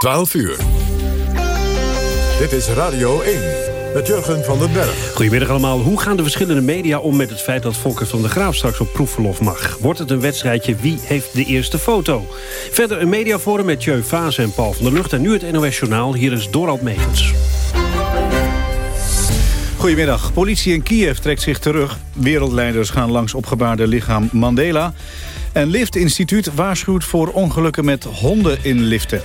12 uur. Dit is Radio 1 met Jurgen van den Berg. Goedemiddag allemaal. Hoe gaan de verschillende media om met het feit dat Volker van der Graaf straks op proefverlof mag? Wordt het een wedstrijdje wie heeft de eerste foto? Verder een mediaforum met Jeu Fase en Paul van der Lucht. En nu het NOS Journaal. Hier is Dorald Megens. Goedemiddag. Politie in Kiev trekt zich terug. Wereldleiders gaan langs opgebaarde lichaam Mandela. En Lift Instituut waarschuwt voor ongelukken met honden in liften.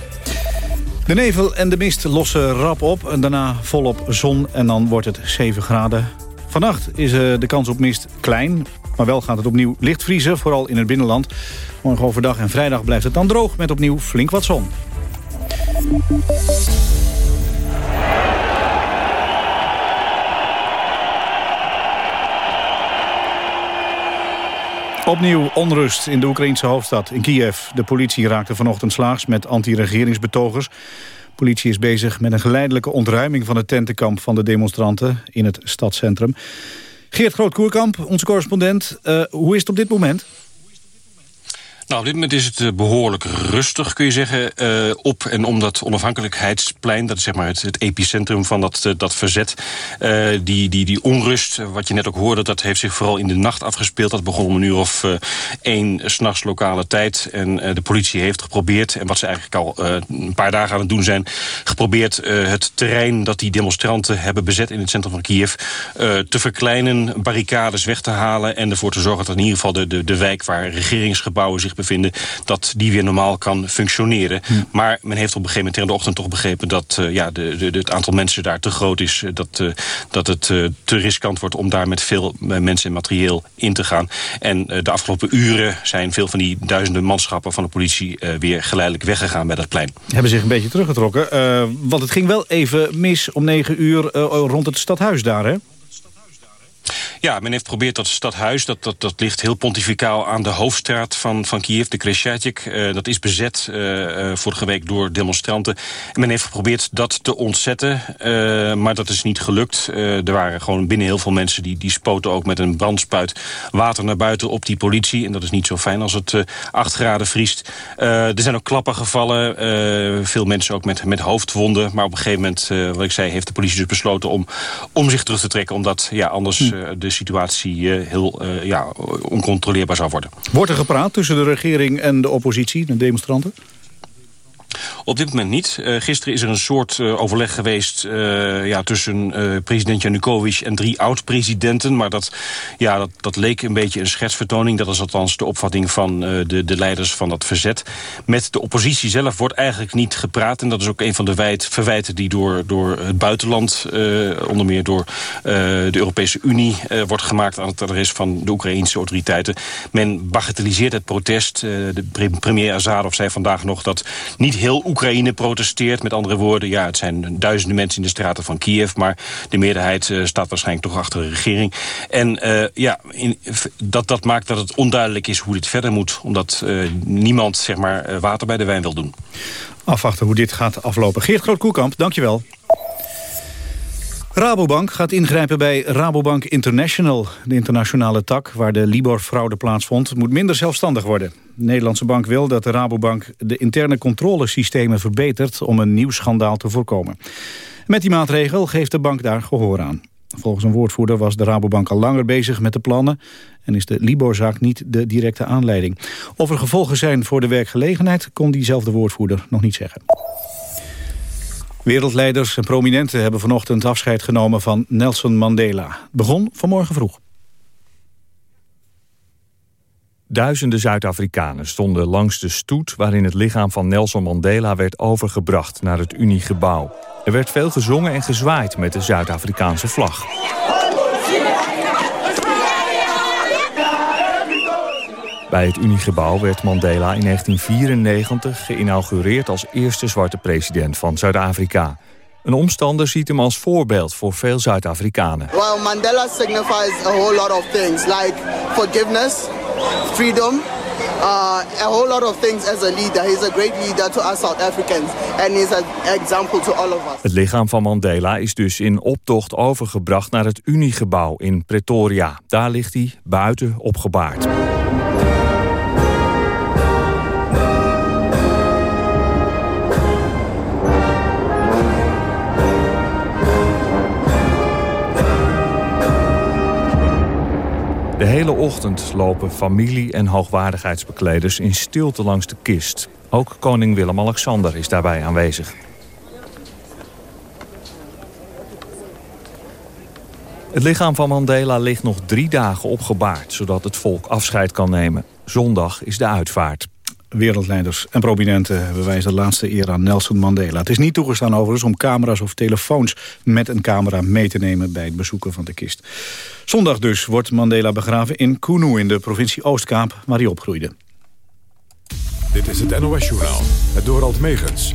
De nevel en de mist lossen rap op. En daarna volop zon en dan wordt het 7 graden. Vannacht is eh, de kans op mist klein. Maar wel gaat het opnieuw licht vriezen, vooral in het binnenland. Morgen overdag en vrijdag blijft het dan droog met opnieuw flink wat zon. Opnieuw onrust in de Oekraïnse hoofdstad, in Kiev. De politie raakte vanochtend slaags met anti-regeringsbetogers. Politie is bezig met een geleidelijke ontruiming van het tentenkamp van de demonstranten in het stadscentrum. Geert Groot-Koerkamp, onze correspondent. Uh, hoe is het op dit moment? Nou, op dit moment is het eh, behoorlijk rustig, kun je zeggen, uh, op en om dat onafhankelijkheidsplein. Dat is zeg maar het, epicentrum van dat, uh, dat verzet. Die, die, die onrust, wat je net ook hoorde, dat heeft zich vooral in de nacht afgespeeld. Dat begon om een uur of één s'nachts lokale tijd. En de politie heeft geprobeerd, en wat ze eigenlijk al een paar dagen aan het doen zijn... geprobeerd het terrein dat die demonstranten hebben bezet in het centrum van Kiev... te verkleinen, barricades weg te halen en ervoor te zorgen dat in ieder geval de, de, de wijk waar regeringsgebouwen zich bevinden... dat die weer normaal kan functioneren. Hm. Maar men heeft op een gegeven moment in de ochtend toch begrepen... dat uh, ja, de, de, het aantal mensen daar te groot is. Eh, dat, uh, dat het uh, te riskant wordt om daar met veel mensen en materieel in te gaan. En de afgelopen uren zijn veel van die duizenden manschappen van de politie... weer geleidelijk weggegaan bij dat plein. Hebben zich een beetje teruggetrokken. want het ging wel even mis om negen uur rond het stadhuis daar, hè? Ja, men heeft geprobeerd dat stadhuis, dat, dat, dat ligt heel pontificaal aan de hoofdstraat van, van Kiev, de Kresjatjik. Uh, dat is bezet uh, vorige week door demonstranten. En men heeft geprobeerd dat te ontzetten, uh, maar dat is niet gelukt. er waren gewoon binnen heel veel mensen die, die spoten ook met een brandspuit water naar buiten op die politie. En dat is niet zo fijn als het 8 graden vriest. er zijn ook klappen gevallen, veel mensen ook met, met hoofdwonden. Maar op een gegeven moment, wat ik zei, heeft de politie dus besloten om, om zich terug te trekken. Omdat ja, anders hm. de situatie eh, heel eh, ja, oncontroleerbaar zou worden. Wordt er gepraat tussen de regering en de oppositie, de demonstranten? Op dit moment niet. Uh, gisteren is er een soort uh, overleg geweest uh, ja, tussen president Janukovic en drie oud-presidenten. Maar dat, ja, dat, dat leek een beetje een schetsvertoning. Dat is althans de opvatting van de, de leiders van dat verzet. Met de oppositie zelf wordt eigenlijk niet gepraat. En dat is ook een van de verwijten die door, door het buitenland, onder meer door de Europese Unie, wordt gemaakt aan het adres van de Oekraïnse autoriteiten. Men bagatelliseert het protest. de premier Azarov zei vandaag nog dat niet heel Oekraïne protesteert. Met andere woorden, ja, het zijn duizenden mensen in de straten van Kiev... maar de meerderheid uh, staat waarschijnlijk toch achter de regering. En uh, ja, in, dat, dat maakt dat het onduidelijk is hoe dit verder moet... omdat uh, niemand zeg maar, water bij de wijn wil doen. Afwachten hoe dit gaat aflopen. Geert Groot-Koekamp, dankjewel. Rabobank gaat ingrijpen bij Rabobank International. De internationale tak waar de Libor-fraude plaatsvond... moet minder zelfstandig worden. De Nederlandse bank wil dat de Rabobank de interne controlesystemen verbetert... om een nieuw schandaal te voorkomen. Met die maatregel geeft de bank daar gehoor aan. Volgens een woordvoerder was de Rabobank al langer bezig met de plannen... en is de Libor-zaak niet de directe aanleiding. Of er gevolgen zijn voor de werkgelegenheid... kon diezelfde woordvoerder nog niet zeggen. Wereldleiders en prominenten hebben vanochtend afscheid genomen van Nelson Mandela. Het begon vanmorgen vroeg. Duizenden Zuid-Afrikanen stonden langs de stoet... waarin het lichaam van Nelson Mandela werd overgebracht naar het Uniegebouw. Er werd veel gezongen en gezwaaid met de Zuid-Afrikaanse vlag. Bij het Uniegebouw werd Mandela in 1994 geïnaugureerd als eerste zwarte president van Zuid-Afrika. Een omstander ziet hem als voorbeeld voor veel Zuid-Afrikanen. Well, Mandela signifies a whole lot of things like forgiveness, freedom, uh, a whole lot of things as a leader. He's a great leader to us South Africans and he's an example to all of us. Het lichaam van Mandela is dus in optocht overgebracht naar het Uniegebouw in Pretoria. Daar ligt hij buiten opgebaard. Hele ochtend lopen familie- en hoogwaardigheidsbekleders in stilte langs de kist. Ook koning Willem-Alexander is daarbij aanwezig. Het lichaam van Mandela ligt nog drie dagen opgebaard... zodat het volk afscheid kan nemen. Zondag is de uitvaart. Wereldleiders en prominenten bewijzen de laatste eer aan Nelson Mandela. Het is niet toegestaan overigens om camera's of telefoons met een camera mee te nemen bij het bezoeken van de kist. Zondag dus wordt Mandela begraven in Kunu in de provincie Oostkaap waar hij opgroeide. Dit is het NOS-journaal, het Dorald Megens.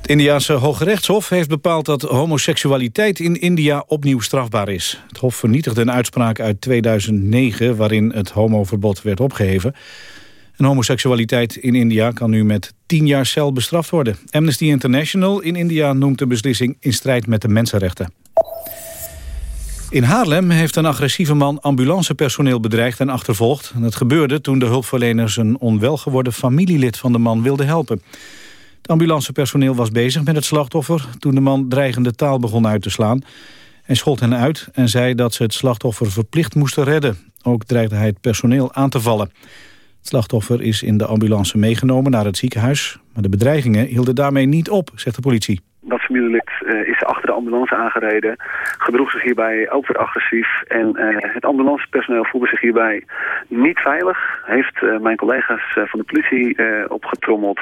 Het Indiaanse Hoge Rechtshof heeft bepaald dat homoseksualiteit in India opnieuw strafbaar is. Het Hof vernietigde een uitspraak uit 2009 waarin het homoverbod werd opgeheven. En homoseksualiteit in India kan nu met 10 jaar cel bestraft worden. Amnesty International in India noemt de beslissing in strijd met de mensenrechten. In Haarlem heeft een agressieve man ambulancepersoneel bedreigd en achtervolgd. Het gebeurde toen de hulpverleners een onwel geworden familielid van de man wilden helpen. Het ambulancepersoneel was bezig met het slachtoffer... toen de man dreigende taal begon uit te slaan. Hij schold hen uit en zei dat ze het slachtoffer verplicht moesten redden. Ook dreigde hij het personeel aan te vallen. Het slachtoffer is in de ambulance meegenomen naar het ziekenhuis. Maar de bedreigingen hielden daarmee niet op, zegt de politie. Dat familielid uh, is achter de ambulance aangereden, gedroeg zich hierbij ook weer agressief. En uh, het ambulancepersoneel voelde zich hierbij niet veilig. Heeft uh, mijn collega's van de politie opgetrommeld.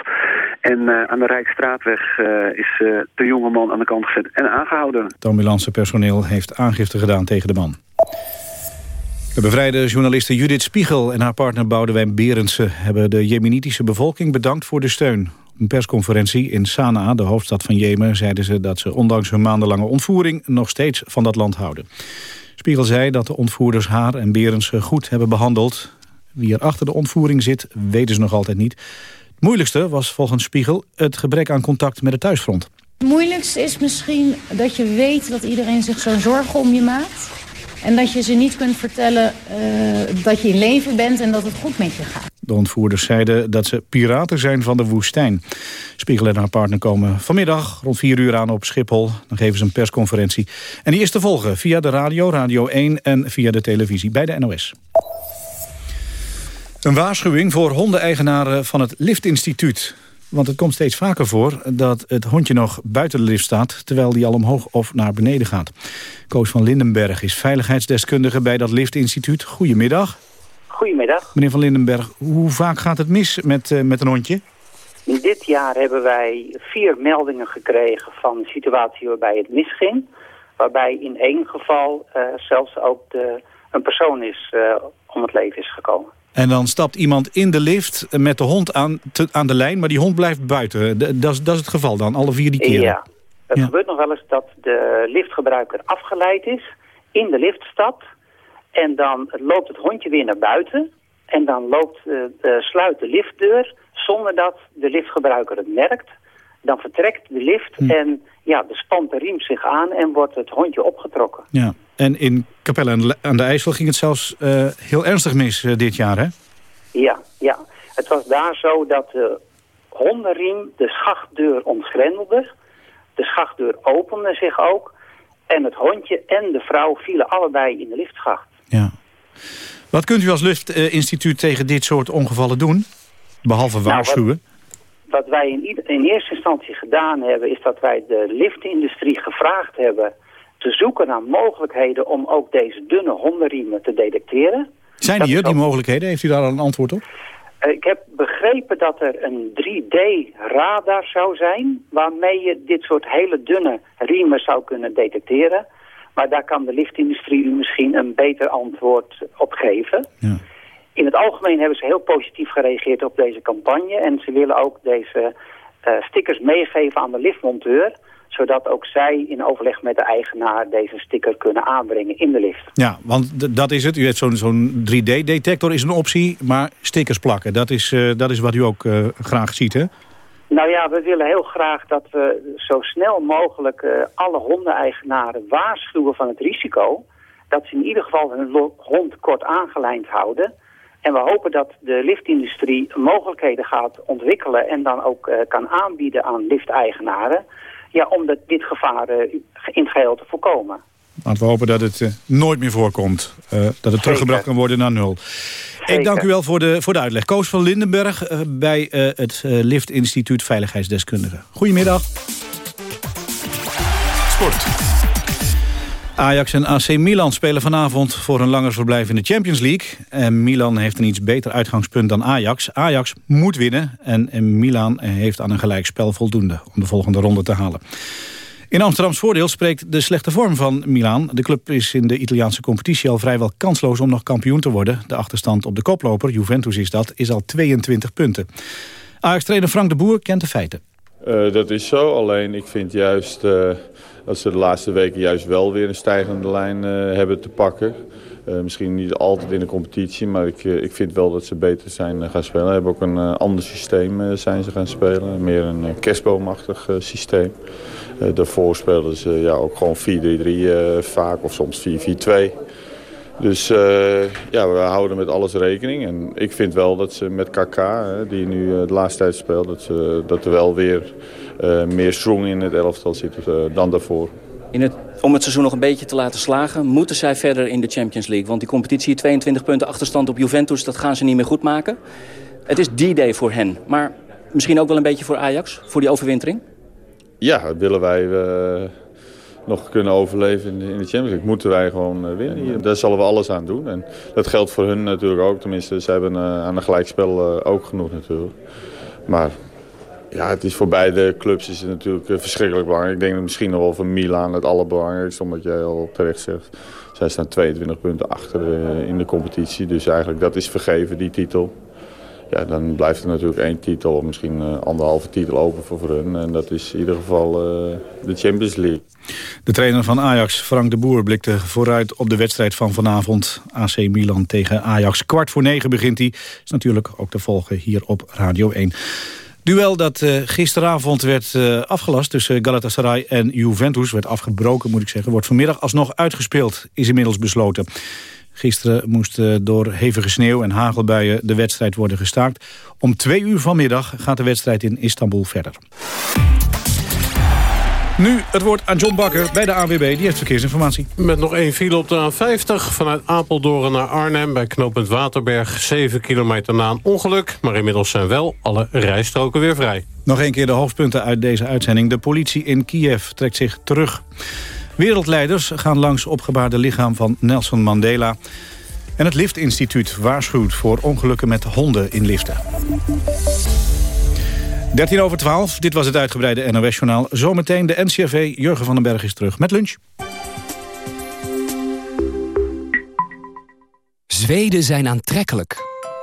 En aan de Rijksstraatweg is de jonge man aan de kant gezet en aangehouden. Het ambulancepersoneel heeft aangifte gedaan tegen de man. De bevrijde journaliste Judith Spiegel en haar partner Boudewijn Berendsen... hebben de jemenitische bevolking bedankt voor de steun. Op een persconferentie in Sanaa, de hoofdstad van Jemen... zeiden ze dat ze ondanks hun maandenlange ontvoering... nog steeds van dat land houden. Spiegel zei dat de ontvoerders haar en Berendsen goed hebben behandeld. Wie er achter de ontvoering zit, weten ze nog altijd niet. Het moeilijkste was volgens Spiegel het gebrek aan contact met het thuisfront. Het moeilijkste is misschien dat je weet dat iedereen zich zo zorgen om je maakt... En dat je ze niet kunt vertellen uh, dat je in leven bent en dat het goed met je gaat. De ontvoerders zeiden dat ze piraten zijn van de woestijn. Spiegel en haar partner komen vanmiddag rond 4 uur aan op Schiphol. Dan geven ze een persconferentie. En die is te volgen via de radio, Radio 1 en via de televisie bij de NOS. Een waarschuwing voor hondeneigenaren van het Liftinstituut. Want het komt steeds vaker voor dat het hondje nog buiten de lift staat... terwijl die al omhoog of naar beneden gaat. Koos van Lindenberg is veiligheidsdeskundige bij dat liftinstituut. Goedemiddag. Goedemiddag. Meneer van Lindenberg, hoe vaak gaat het mis met, uh, met een hondje? Dit jaar hebben wij vier meldingen gekregen van een situatie waarbij het misging. Waarbij in één geval uh, zelfs ook de, een persoon is uh, om het leven is gekomen. En dan stapt iemand in de lift met de hond aan, te, aan de lijn, maar die hond blijft buiten. Dat is het geval dan, alle vier die keren? Ja, het ja. gebeurt nog wel eens dat de liftgebruiker afgeleid is, in de lift stapt... en dan loopt het hondje weer naar buiten... en dan loopt, uh, uh, sluit de liftdeur zonder dat de liftgebruiker het merkt. Dan vertrekt de lift hm. en ja, de spant de riem zich aan en wordt het hondje opgetrokken. Ja. En in Capelle aan de IJssel ging het zelfs uh, heel ernstig mis uh, dit jaar, hè? Ja, ja. Het was daar zo dat de hondenriem de schachtdeur ontgrendelde. De schachtdeur opende zich ook. En het hondje en de vrouw vielen allebei in de liftschacht. Ja. Wat kunt u als liftinstituut tegen dit soort ongevallen doen? Behalve waarschuwen? Nou, wat, wij in, in eerste instantie gedaan hebben... is dat wij de liftindustrie gevraagd hebben te zoeken naar mogelijkheden om ook deze dunne hondenriemen te detecteren. Zijn die er, die mogelijkheden? Heeft u daar al een antwoord op? Uh, ik heb begrepen dat er een 3D-radar zou zijn... waarmee je dit soort hele dunne riemen zou kunnen detecteren. Maar daar kan de liftindustrie u misschien een beter antwoord op geven. Ja. In het algemeen hebben ze heel positief gereageerd op deze campagne... en ze willen ook deze uh, stickers meegeven aan de liftmonteur zodat ook zij in overleg met de eigenaar deze sticker kunnen aanbrengen in de lift. Ja, want dat is het. U heeft zo'n zo'n 3D-detector is een optie, maar stickers plakken, dat is, uh, dat is wat u ook uh, graag ziet, hè? Nou ja, we willen heel graag dat we zo snel mogelijk uh, alle hondeneigenaren waarschuwen van het risico. Dat ze in ieder geval hun hond kort aangelijnd houden. En we hopen dat de liftindustrie mogelijkheden gaat ontwikkelen en dan ook kan aanbieden aan lifteigenaren ja, om dat, dit gevaar uh, in het geheel te voorkomen. Laten we hopen dat het nooit meer voorkomt. dat het teruggebracht kan worden naar nul. Ik dank u wel voor de, voor de uitleg. Koos van Lindenberg bij het Lift Instituut Veiligheidsdeskundige. Goedemiddag. Sport. Ajax en AC Milan spelen vanavond voor een langer verblijf in de Champions League. En Milan heeft een iets beter uitgangspunt dan Ajax. Ajax moet winnen en Milan heeft aan een gelijkspel voldoende om de volgende ronde te halen. In Amsterdams voordeel spreekt de slechte vorm van Milan. De club is in de Italiaanse competitie al vrijwel kansloos om nog kampioen te worden. De achterstand op de koploper, Juventus is dat, is al 22 punten. Ajax-trainer Frank de Boer kent de feiten. Uh, dat is zo, alleen ik vind juist... Uh dat ze de laatste weken juist wel weer een stijgende lijn uh, hebben te pakken. Uh, misschien niet altijd in de competitie, maar ik, uh, ik vind wel dat ze beter zijn gaan spelen. Ze hebben ook een ander systeem zijn ze gaan spelen. Meer een kerstboomachtig systeem. daarvoor speelden ze ja, ook gewoon 4-3-3 vaak of soms 4-4-2. Dus ja, we houden met alles rekening. En ik vind wel dat ze met KK, die nu de laatste tijd speelt, dat, ze, dat er wel weer meer strong in het elftal zit uh, dan daarvoor. In het, om het seizoen nog een beetje te laten slagen, moeten zij verder in de Champions League. Want die competitie, 22 punten achterstand op Juventus, dat gaan ze niet meer goed maken. Het is die day voor hen, maar misschien ook wel een beetje voor Ajax, voor die overwintering? Ja, willen wij uh, nog kunnen overleven in de, in de Champions League, moeten wij gewoon winnen. Daar zullen we alles aan doen. En dat geldt voor hun natuurlijk ook. Tenminste, ze hebben aan een gelijkspel ook genoeg natuurlijk. Maar ja, het is voor beide clubs is het natuurlijk eh, verschrikkelijk belangrijk. Ik denk misschien nog wel voor Milan het allerbelangrijkste, omdat jij al terecht zegt. Zij staan 22 punten achter eh, in de competitie, dus eigenlijk dat is vergeven, die titel. Ja, dan blijft er natuurlijk één titel, of misschien uh, anderhalve titel open voor, voor hun. En dat is in ieder geval de Champions League. De trainer van Ajax, Frank de Boer, blikte vooruit op de wedstrijd van vanavond. AC Milan tegen Ajax. Kwart voor negen begint hij. Is natuurlijk ook te volgen hier op Radio 1. Duel dat uh, gisteravond werd uh, afgelast tussen Galatasaray en Juventus... werd afgebroken, moet ik zeggen, wordt vanmiddag alsnog uitgespeeld... is inmiddels besloten. Gisteren moest uh, door hevige sneeuw en hagelbuien de wedstrijd worden gestaakt. Om twee uur vanmiddag gaat de wedstrijd in Istanbul verder. Nu het woord aan John Bakker bij de AWB. Die heeft verkeersinformatie. Met nog één file op de A50 vanuit Apeldoorn naar Arnhem... bij knooppunt Waterberg, 7 kilometer na een ongeluk. Maar inmiddels zijn wel alle rijstroken weer vrij. Nog één keer de hoofdpunten uit deze uitzending. De politie in Kiev trekt zich terug. Wereldleiders gaan langs opgebaarde lichaam van Nelson Mandela. En het Liftinstituut waarschuwt voor ongelukken met honden in liften. 13 over 12, dit was het uitgebreide NOS-journaal. Zometeen de NCRV, Jurgen van den Berg is terug met lunch. Zweden zijn aantrekkelijk.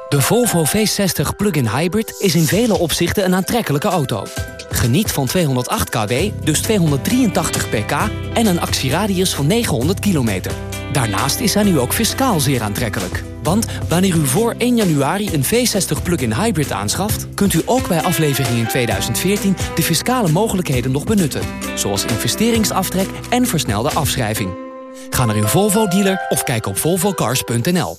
De Volvo V60 Plug-in Hybrid is in vele opzichten een aantrekkelijke auto. Geniet van 208 kW, dus 283 pk en een actieradius van 900 kilometer. Daarnaast is hij nu ook fiscaal zeer aantrekkelijk. Want wanneer u voor 1 januari een V60 plug-in hybrid aanschaft... kunt u ook bij aflevering in 2014 de fiscale mogelijkheden nog benutten. Zoals investeringsaftrek en versnelde afschrijving. Ga naar uw Volvo-dealer of kijk op volvocars.nl.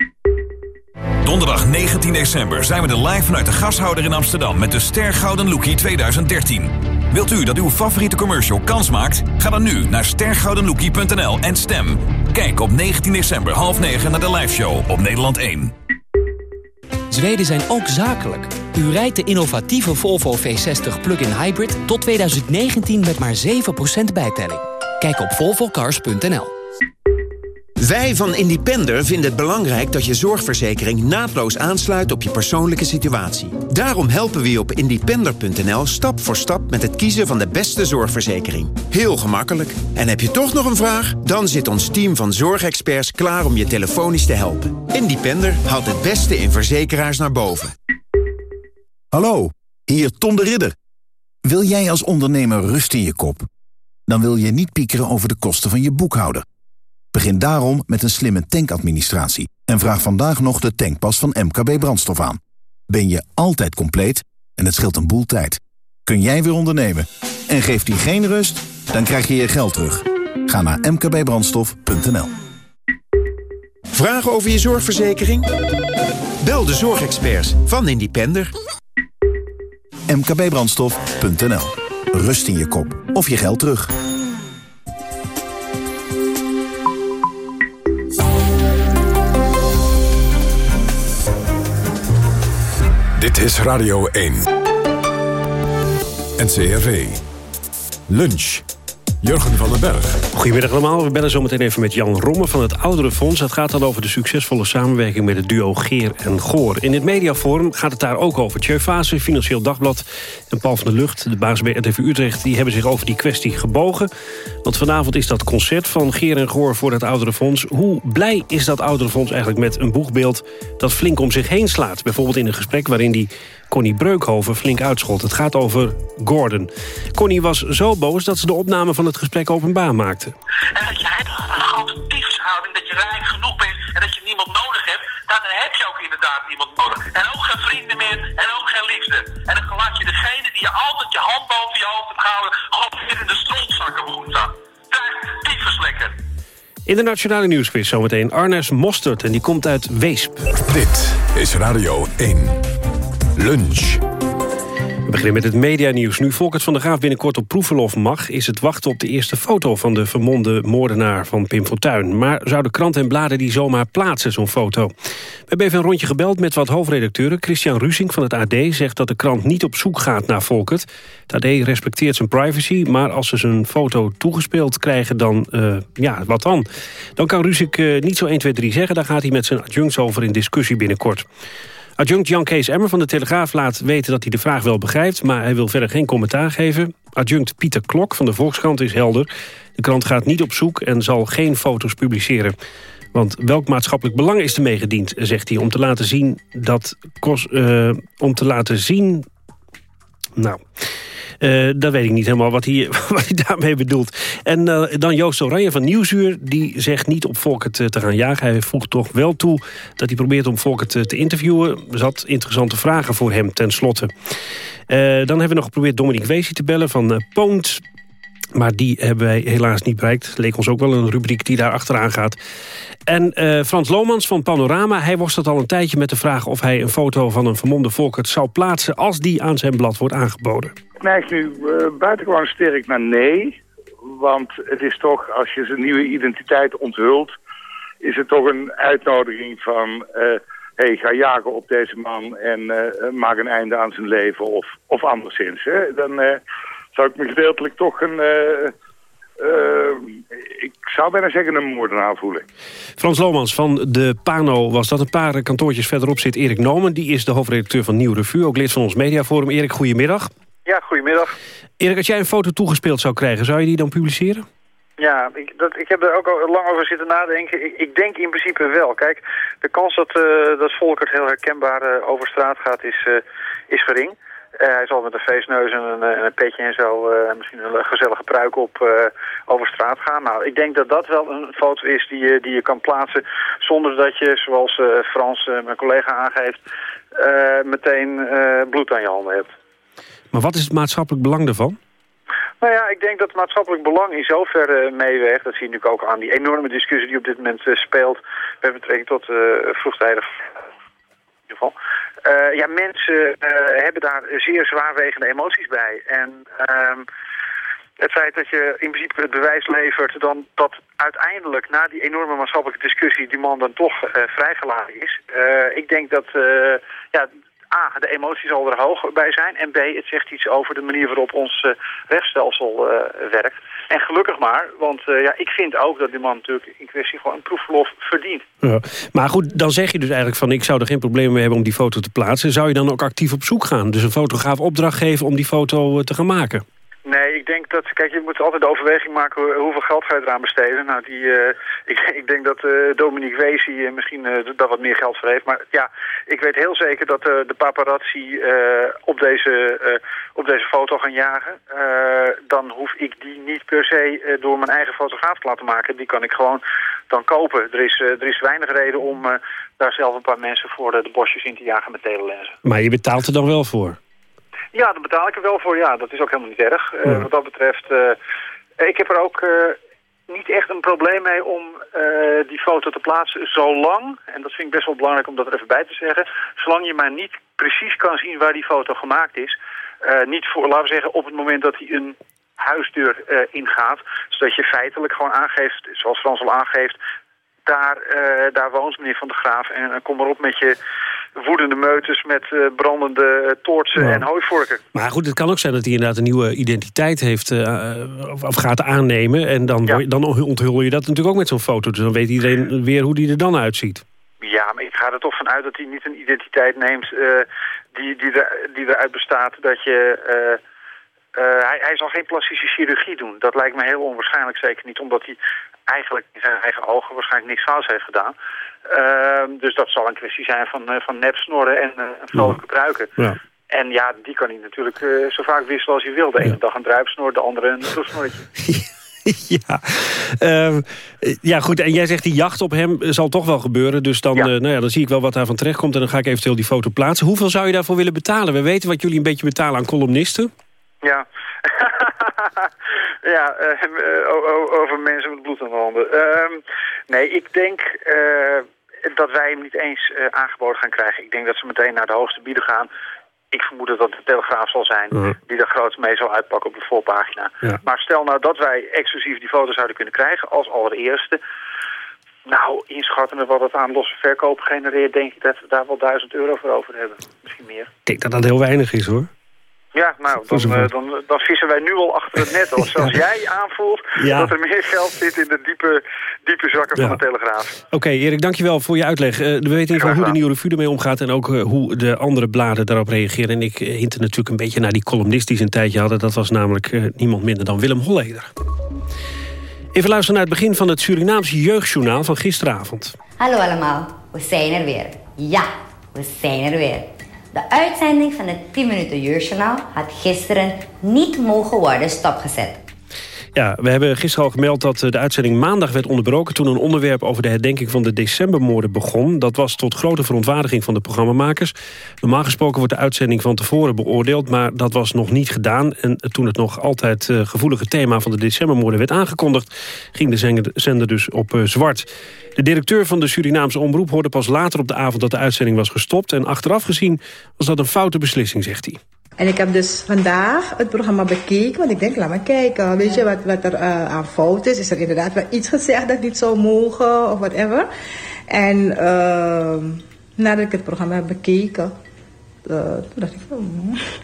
Donderdag 19 december zijn we er live vanuit de gashouder in Amsterdam... met de Ster Gouden Lookie 2013. Wilt u dat uw favoriete commercial kans maakt? Ga dan nu naar stergoudenlookie.nl en stem. Kijk op 19 december half 9 naar de liveshow op Nederland 1. Zweden zijn ook zakelijk. U rijdt de innovatieve Volvo V60 plug-in hybrid tot 2019 met maar 7% bijtelling. Kijk op volvocars.nl. Wij van Independer vinden het belangrijk dat je zorgverzekering naadloos aansluit op je persoonlijke situatie. Daarom helpen we je op independer.nl stap voor stap met het kiezen van de beste zorgverzekering. Heel gemakkelijk. En heb je toch nog een vraag? Dan zit ons team van zorgexperts klaar om je telefonisch te helpen. Independer haalt het beste in verzekeraars naar boven. Hallo, hier Tom de Ridder. Wil jij als ondernemer rust in je kop? Dan wil je niet piekeren over de kosten van je boekhouder. Begin daarom met een slimme tankadministratie en vraag vandaag nog de tankpas van MKB Brandstof aan. Ben je altijd compleet en het scheelt een boel tijd. Kun jij weer ondernemen en geeft die geen rust, dan krijg je je geld terug. Ga naar mkbbrandstof.nl Vragen over je zorgverzekering? Bel de zorgexperts van Independer. mkbbrandstof.nl Rust in je kop of je geld terug. Is Radio 1. NCRV. Lunch. Jurgen van den Berg. Goedemiddag allemaal. We bellen zometeen even met Jan Romme van het Ouderenfonds. Het gaat dan over de succesvolle samenwerking met het duo Geer en Goor. In het mediaforum gaat het daar ook over. Tjeu Fase, Financieel Dagblad en Paul van der Lucht... de baas bij RTV Utrecht, die hebben zich over die kwestie gebogen. Want vanavond is dat concert van Geer en Goor voor het Ouderenfonds. Hoe blij is dat Ouderenfonds eigenlijk met een boegbeeld... dat flink om zich heen slaat? Bijvoorbeeld in een gesprek waarin die Connie Breukhoven flink uitschot. Het gaat over Gordon. Connie was zo boos dat ze de opname van het gesprek openbaar maakte. En dat je een grote diefshouding, dat je rijk genoeg bent en dat je niemand nodig hebt, dan heb je ook inderdaad niemand nodig. En ook geen vrienden meer en ook geen liefde. En dan laat je degene die je altijd je hand boven je hoofd hebt gehouden, gewoon weer in de strontzakken staan. Daar, tyfuslekker. In de Nationale Nieuwsquiz zometeen Arnes Mostert en die komt uit Weesp. Dit is Radio 1. Lunch. We beginnen met het medianieuws. Nu Volkert van der Graaf binnenkort op proefverlof mag... is het wachten op de eerste foto van de vermonde moordenaar van Pim Fortuyn. Maar zouden kranten en bladen die zomaar plaatsen, zo'n foto? We hebben even een rondje gebeld met wat hoofdredacteuren. Christian Rusing van het AD zegt dat de krant niet op zoek gaat naar Volkert. Het AD respecteert zijn privacy, maar als ze zijn foto toegespeeld krijgen... dan, uh, ja, wat dan? Dan kan Rusing uh, niet zo 1, 2, 3 zeggen. Daar gaat hij met zijn adjuncts over in discussie binnenkort. Adjunct Jan Kees Emmer van de Telegraaf laat weten dat hij de vraag wel begrijpt... maar hij wil verder geen commentaar geven. Adjunct Pieter Klok van de Volkskrant is helder. De krant gaat niet op zoek en zal geen foto's publiceren. Want welk maatschappelijk belang is er meegediend, zegt hij... om te laten zien dat... Uh, om te laten zien... Nou... Uh, dat weet ik niet helemaal wat hij, wat hij daarmee bedoelt. En uh, dan Joost Oranje van Nieuwsuur. Die zegt niet op Volkert eh, te gaan jagen. Hij voegt toch wel toe dat hij probeert om Volkert te interviewen. Er zat interessante vragen voor hem ten slotte. dan hebben we nog geprobeerd Dominique Weesie te bellen van Poont. Maar die hebben wij helaas niet bereikt. Leek ons ook wel een rubriek die daar achteraan gaat. En uh, Frans Lomans van Panorama, hij worstelt al een tijdje met de vraag... of hij een foto van een vermomde Volkert zou plaatsen... als die aan zijn blad wordt aangeboden. Ik neig nu uh, buitengewoon sterk naar nee. Want het is toch, als je zijn nieuwe identiteit onthult... is het toch een uitnodiging van... Uh, hey, ga jagen op deze man en maak een einde aan zijn leven of, of anderszins. Hè? Dan zou ik me gedeeltelijk toch een... Uh, ik zou bijna zeggen een moordenaar voelen. Frans Lomans van de Pano was dat. Een paar kantoortjes verderop zit Erik Nomen. Die is de hoofdredacteur van Nieuw Revue. Ook lid van ons mediaforum. Erik, goedemiddag. Ja, goedemiddag. Erik, als jij een foto toegespeeld zou krijgen, zou je die dan publiceren? Ja, ik, dat, ik heb er ook al lang over zitten nadenken. Ik, ik denk in principe wel. Kijk, de kans dat, uh, dat Volkert heel herkenbaar uh, over straat gaat is, uh, is gering. Uh, hij zal met een feestneus en een, en een petje en zo, uh, misschien een gezellige pruik op, uh, over straat gaan. Nou, ik denk dat dat wel een foto is die je, die je kan plaatsen zonder dat je, zoals Frans, mijn collega aangeeft, meteen bloed aan je handen hebt. Maar wat is het maatschappelijk belang daarvan? Nou ja, ik denk dat het maatschappelijk belang in zoverre meeweegt. Dat zie je natuurlijk ook aan die enorme discussie die op dit moment speelt. Met betrekking tot vroegtijdig in ieder geval. Uh, ja, mensen uh, hebben daar zeer zwaarwegende emoties bij. En uh, het feit dat je in principe het bewijs levert... dan dat uiteindelijk na die enorme maatschappelijke discussie... die man dan toch uh, vrijgelaten is. ik denk dat ja, A, de emoties zal er hoog bij zijn. En B, het zegt iets over de manier waarop ons rechtsstelsel werkt. En gelukkig maar, want uh, ja, ik vind ook dat die man natuurlijk in kwestie gewoon een proefverlof verdient. Ja. Maar goed, dan zeg je dus eigenlijk van ik zou er geen probleem mee hebben om die foto te plaatsen. Zou je dan ook actief op zoek gaan? Dus een fotograaf opdracht geven om die foto uh, te gaan maken? Denk dat, kijk, je moet altijd de overweging maken hoeveel geld ga je eraan besteden. Nou, die, uh, ik, ik denk dat uh, Dominique uh, misschien daar wat meer geld voor heeft. Maar ja, ik weet heel zeker dat de paparazzi op, deze, op deze foto gaan jagen. dan hoef ik die niet per se door mijn eigen fotograaf te laten maken. Die kan ik gewoon dan kopen. Er is, er is weinig reden om daar zelf een paar mensen voor de bosjes in te jagen met telelensen. Maar je betaalt er dan wel voor? Ja, daar betaal ik er wel voor. Ja, dat is ook helemaal niet erg. Uh, wat dat betreft, uh, ik heb er ook uh, niet echt een probleem mee om die foto te plaatsen zolang, en dat vind ik best wel belangrijk om dat er even bij te zeggen, zolang je maar niet precies kan zien waar die foto gemaakt is. niet voor, laten we zeggen, op het moment dat hij een huisdeur ingaat, zodat je feitelijk gewoon aangeeft, zoals Frans al aangeeft, daar, daar woont meneer Van der Graaf en kom maar op met je woedende meuters met eh, brandende uh, toortsen Ja. en hooivorken. Maar goed, het kan ook zijn dat hij inderdaad een nieuwe identiteit heeft... eh, of, gaat aannemen. En dan, je- dan onthul je dat natuurlijk ook met zo'n foto. Dus dan weet iedereen weer hoe die er dan uitziet. Ja, maar ik ga er toch van uit dat hij niet een identiteit neemt eh, die, die, er, die eruit bestaat dat je... eh, eh, hij, hij zal geen plastische chirurgie doen. Dat lijkt me heel onwaarschijnlijk. Zeker niet omdat hij eigenlijk in zijn eigen ogen waarschijnlijk niks fouts heeft gedaan. Ehm, dus dat zal een kwestie zijn van, eh, van nep snorren en eh, een vrolijke pruiken. Ja. En ja, die kan hij natuurlijk eh, zo vaak wisselen als hij wil. De ene dag een druipsnor, de andere een proefsnorretje. ja. Ehm, eh, ja, goed. En jij zegt die jacht op hem zal toch wel gebeuren. Dus dan, nou ja, dan zie ik wel wat daarvan terechtkomt. En dan ga ik eventueel die foto plaatsen. Hoeveel zou je daarvoor willen betalen? We weten wat jullie een beetje betalen aan columnisten. Ja. ja, eh, eh, over mensen met bloed aan de handen. Ehm, nee, ik denk eh, dat wij hem niet eens aangeboden gaan krijgen. Ik denk dat ze meteen naar de hoogste bieden gaan. Ik vermoed dat dat de Telegraaf zal zijn die daar groot mee zal uitpakken op de voorpagina. Ja. Maar stel nou dat wij exclusief die foto zouden kunnen krijgen als allereerste. Nou, inschattende wat het aan losse verkoop genereert, denk ik dat we daar wel duizend euro voor over hebben. Misschien meer. Ik denk dat dat heel weinig is, hoor. Ja, nou, dan, eh, dan, dan vissen wij nu al achter het net. Als, als jij aanvoelt Ja. dat er meer geld zit in de diepe, diepe zakken Ja. van de Telegraaf. Oké, Erik, dankjewel voor je uitleg. Eh, we weten in ieder geval hoe de Nieuwe Revue ermee omgaat... en ook eh, hoe de andere bladen daarop reageren. En ik hintte natuurlijk een beetje naar die columnist die ze een tijdje hadden. Dat was namelijk eh, niemand minder dan Willem Holleder. Even luisteren naar het begin van het Surinaamse jeugdjournaal van gisteravond. Hallo allemaal, we zijn er weer. Ja, we zijn er weer. De uitzending van het 10 minuten jeugdjournaal had gisteren niet mogen worden stopgezet. Ja, we hebben gisteren al gemeld dat eh, de uitzending maandag werd onderbroken... toen een onderwerp over de herdenking van de decembermoorden begon. Dat was tot grote verontwaardiging van de programmamakers. Normaal gesproken wordt de uitzending van tevoren beoordeeld... maar dat was nog niet gedaan. En toen het nog altijd eh, gevoelige thema van de decembermoorden werd aangekondigd... ging de zender- dus op eh, zwart. De directeur van de Surinaamse omroep hoorde pas later op de avond... dat de uitzending was gestopt. En achteraf gezien was dat een foute beslissing, zegt hij. En ik heb dus vandaag het programma bekeken, want ik denk, laat maar kijken, weet je wat, wat er eh, aan fout is. Is er inderdaad wel iets gezegd dat niet zou mogen of whatever. En ehm, nadat ik het programma heb bekeken, eh, toen dacht ik, oh,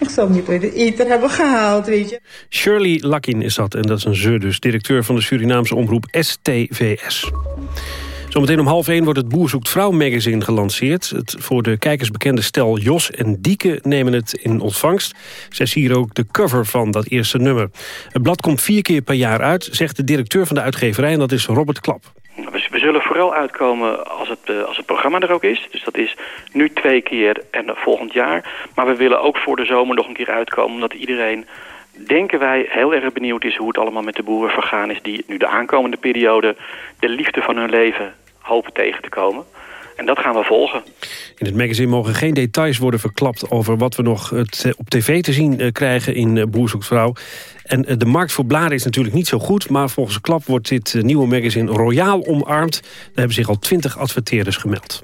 ik zou hem niet uit de ether hebben gehaald, weet je. Shirley Lakin is dat, en dat is een ze dus. Directeur van de Surinaamse omroep STVS. Zometeen om half één wordt het Boer Zoekt Vrouw magazine gelanceerd. Het voor de kijkers bekende stel Jos en Dieke nemen het in ontvangst. Zij sieren ook de cover van dat eerste nummer. Het blad komt vier keer per jaar uit, zegt de directeur van de uitgeverij... en dat is Robert Klap. We, we zullen vooral uitkomen als het, eh, als het programma er ook is. Dus dat is nu twee keer en volgend jaar. Maar we willen ook voor de zomer nog een keer uitkomen... omdat iedereen, denken wij, heel erg benieuwd is... hoe het allemaal met de boeren vergaan is... die nu de aankomende periode de liefde van hun leven hopen tegen te komen. En dat gaan we volgen. In het magazine mogen geen details worden verklapt... over wat we nog het, op tv te zien eh, krijgen in eh, Boer Zoekt Vrouw. En eh, de markt voor bladen is natuurlijk niet zo goed... maar volgens Klap wordt dit eh, nieuwe magazine royaal omarmd. Daar hebben zich al twintig adverteerders gemeld.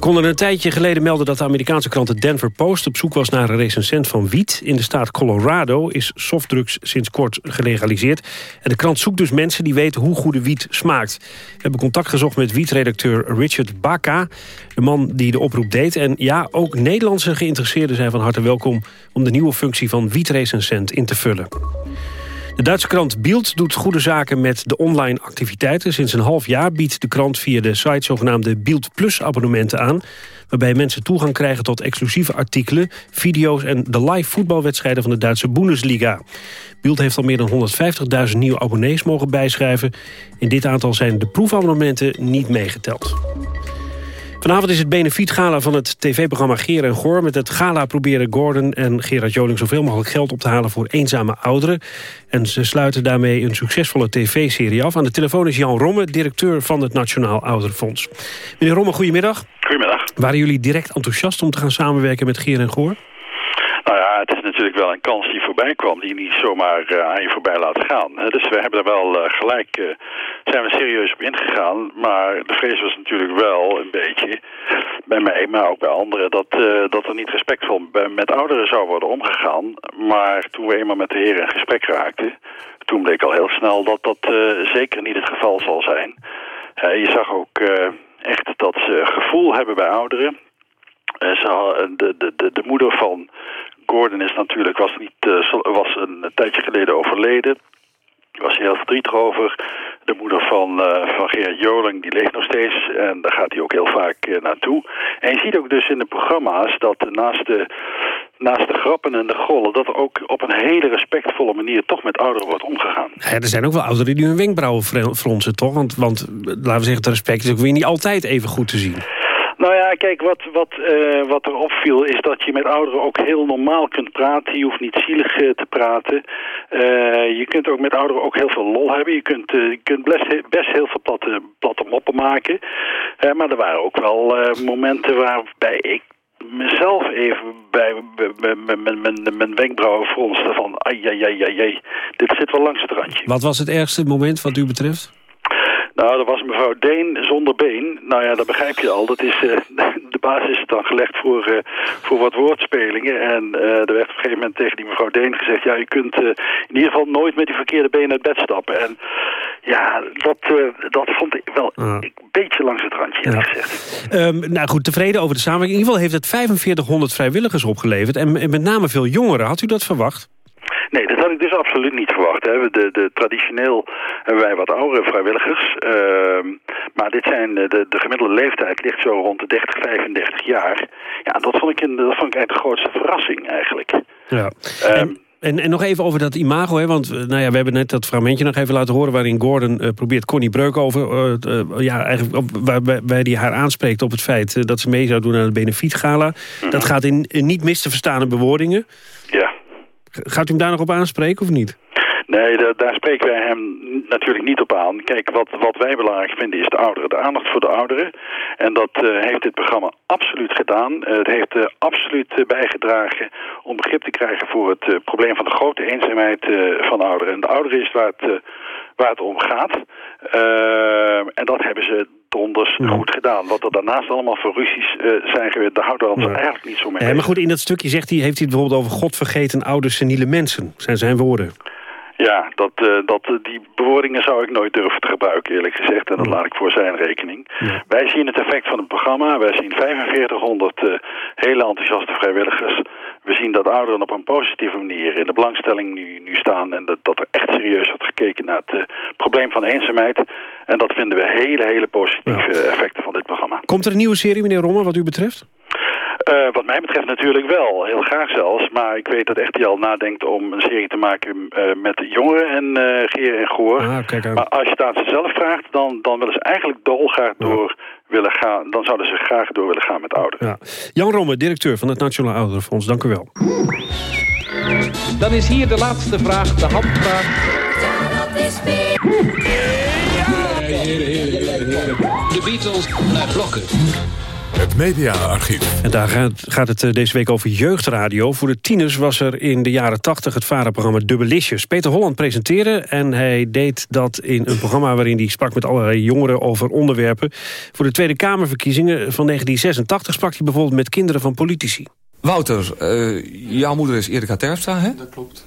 Konden een tijdje geleden melden dat de Amerikaanse krant de Denver Post... op zoek was naar een recensent van wiet. In de staat Colorado is softdrugs sinds kort gelegaliseerd. En de krant zoekt dus mensen die weten hoe goede wiet smaakt. We hebben contact gezocht met wietredacteur Richard Baca... de man die de oproep deed. En ja, ook Nederlandse geïnteresseerden zijn van harte welkom... om de nieuwe functie van wietrecensent in te vullen. De Duitse krant Bild doet goede zaken met de online activiteiten. Sinds een half jaar biedt de krant via de site zogenaamde Bild Plus abonnementen aan... waarbij mensen toegang krijgen tot exclusieve artikelen, video's... en de live voetbalwedstrijden van de Duitse Bundesliga. Bild heeft al meer dan 150.000 nieuwe abonnees mogen bijschrijven. In dit aantal zijn de proefabonnementen niet meegeteld. Vanavond is het benefietgala van het tv-programma Geer en Goor. Met het gala proberen Gordon en Gerard Joling zoveel mogelijk geld op te halen voor eenzame ouderen. En ze sluiten daarmee een succesvolle tv-serie af. Aan de telefoon is Jan Romme, directeur van het Nationaal Ouderenfonds. Meneer Romme, goedemiddag. Goedemiddag. Waren jullie direct enthousiast om te gaan samenwerken met Geer en Goor? Nou ja, het is natuurlijk wel een kans die voorbij kwam, die je niet zomaar eh, aan je voorbij laat gaan. Dus we hebben er wel eh, gelijk, eh, zijn we serieus op ingegaan. Maar de vrees was natuurlijk wel een beetje, bij mij, maar ook bij anderen, dat, dat er niet respectvol met ouderen zou worden omgegaan. Maar toen we eenmaal met de heren in gesprek raakten, toen bleek al heel snel dat dat zeker niet het geval zal zijn. Je zag ook, echt dat ze gevoel hebben bij ouderen. De, de, de, de moeder van Gordon is natuurlijk, was, niet, uh, was een tijdje geleden overleden. Was hij heel verdrietig over. De moeder van, uh, van Gerard Joling, die leeft nog steeds. En daar gaat hij ook heel vaak uh, naartoe. En je ziet ook dus in de programma's dat naast de, naast de grappen en de gollen... dat er ook op een hele respectvolle manier toch met ouderen wordt omgegaan. Er zijn ook wel ouderen die hun wenkbrauwen fronsen, toch? Want, want laten we zeggen, het respect is ook weer niet altijd even goed te zien. Nou ja, kijk, wat, wat, uh, wat er opviel is dat je met ouderen ook heel normaal kunt praten. Je hoeft niet zielig uh, te praten. Uh, je kunt ook met ouderen ook heel veel lol hebben. Je kunt, je kunt best, best heel veel platte, platte moppen maken. maar er waren ook wel momenten waarbij ik mezelf even bij mijn wenkbrauwen fronste van... ai, ai, ai, ai, dit zit wel langs het randje. Wat was het ergste moment wat u betreft? Nou, dat was mevrouw Deen zonder been. Nou ja, dat begrijp je al. Dat is, uh, de basis is dan gelegd voor, uh, voor wat woordspelingen. En uh, er werd op een gegeven moment tegen die mevrouw Deen gezegd... ja, je kunt in ieder geval nooit met die verkeerde been uit bed stappen. En ja, dat, dat vond ik wel een beetje langs het randje, ja. gezegd. Um, nou goed, tevreden over de samenwerking. In ieder geval heeft het 4500 vrijwilligers opgeleverd. En met name veel jongeren. Had u dat verwacht? Nee, dat had ik dus absoluut niet verwacht. Hè. De, de, traditioneel hebben wij wat oudere vrijwilligers. Uh, maar dit zijn, de, de gemiddelde leeftijd ligt zo rond de 30, 35 jaar. Ja, dat vond ik, een, dat vond ik eigenlijk de grootste verrassing eigenlijk. Ja. Um, en, en nog even over dat imago, hè, want nou ja, we hebben net dat fragmentje nog even laten horen... waarin Gordon uh, probeert Connie Breuk over... Uh, uh, ja, eigenlijk op, waarbij hij haar aanspreekt op het feit dat ze mee zou doen aan het benefietgala. Mm -hmm. Dat gaat in, in niet mis te verstaande bewoordingen. Gaat u hem daar nog op aanspreken of niet? Nee, de, daar spreken wij hem natuurlijk niet op aan. Kijk, wat, wat wij belangrijk vinden is de ouderen. De aandacht voor de ouderen. En dat uh, heeft dit programma absoluut gedaan. Uh, het heeft uh, absoluut bijgedragen om begrip te krijgen voor het probleem van de grote eenzaamheid van ouderen. En de ouderen is waar het, waar het om gaat. en dat hebben ze donders ja. goed gedaan. Wat er daarnaast allemaal voor ruzies zijn geweest, daar houden we ons eigenlijk niet zo mee. Ja, maar goed, in dat stukje zegt hij, heeft hij het bijvoorbeeld over godvergeten oude seniele mensen. zijn zijn woorden. Ja, dat, uh, dat, uh, die bewoordingen zou ik nooit durven te gebruiken, eerlijk gezegd. En dat laat ik voor zijn rekening. Ja. Wij zien het effect van het programma. Wij zien 4500 uh, hele enthousiaste vrijwilligers. We zien dat ouderen op een positieve manier in de belangstelling nu, nu staan. En dat, dat er echt serieus wordt gekeken naar het probleem van eenzaamheid. En dat vinden we hele, hele positieve ja. effecten van dit programma. Komt er een nieuwe serie, meneer Romme, wat u betreft? Uh, wat mij betreft natuurlijk wel, heel graag zelfs. Maar ik weet dat al nadenkt om een serie te maken uh, met jongeren en uh, Geer en Goor. Ah, maar als je het aan ze zelf vraagt, dan, dan willen ze eigenlijk dolgraag ja. door willen gaan. Dan zouden ze graag door willen gaan met ouderen. Ja. Jan Romme, directeur van het Nationaal Ouderenfonds, dank u wel. Dan is hier de laatste vraag, de handvraag. De Beatles naar blokken. Het mediaarchief. En daar gaat, gaat het deze week over jeugdradio. Voor de tieners was er in de jaren 80 het varenprogramma Dubbelisjes. Peter Holland presenteerde en hij deed dat in een programma... waarin hij sprak met allerlei jongeren over onderwerpen. Voor de Tweede Kamerverkiezingen van 1986 sprak hij bijvoorbeeld met kinderen van politici. Wouter, uh, jouw moeder is Erika Terpstra, hè? Dat klopt.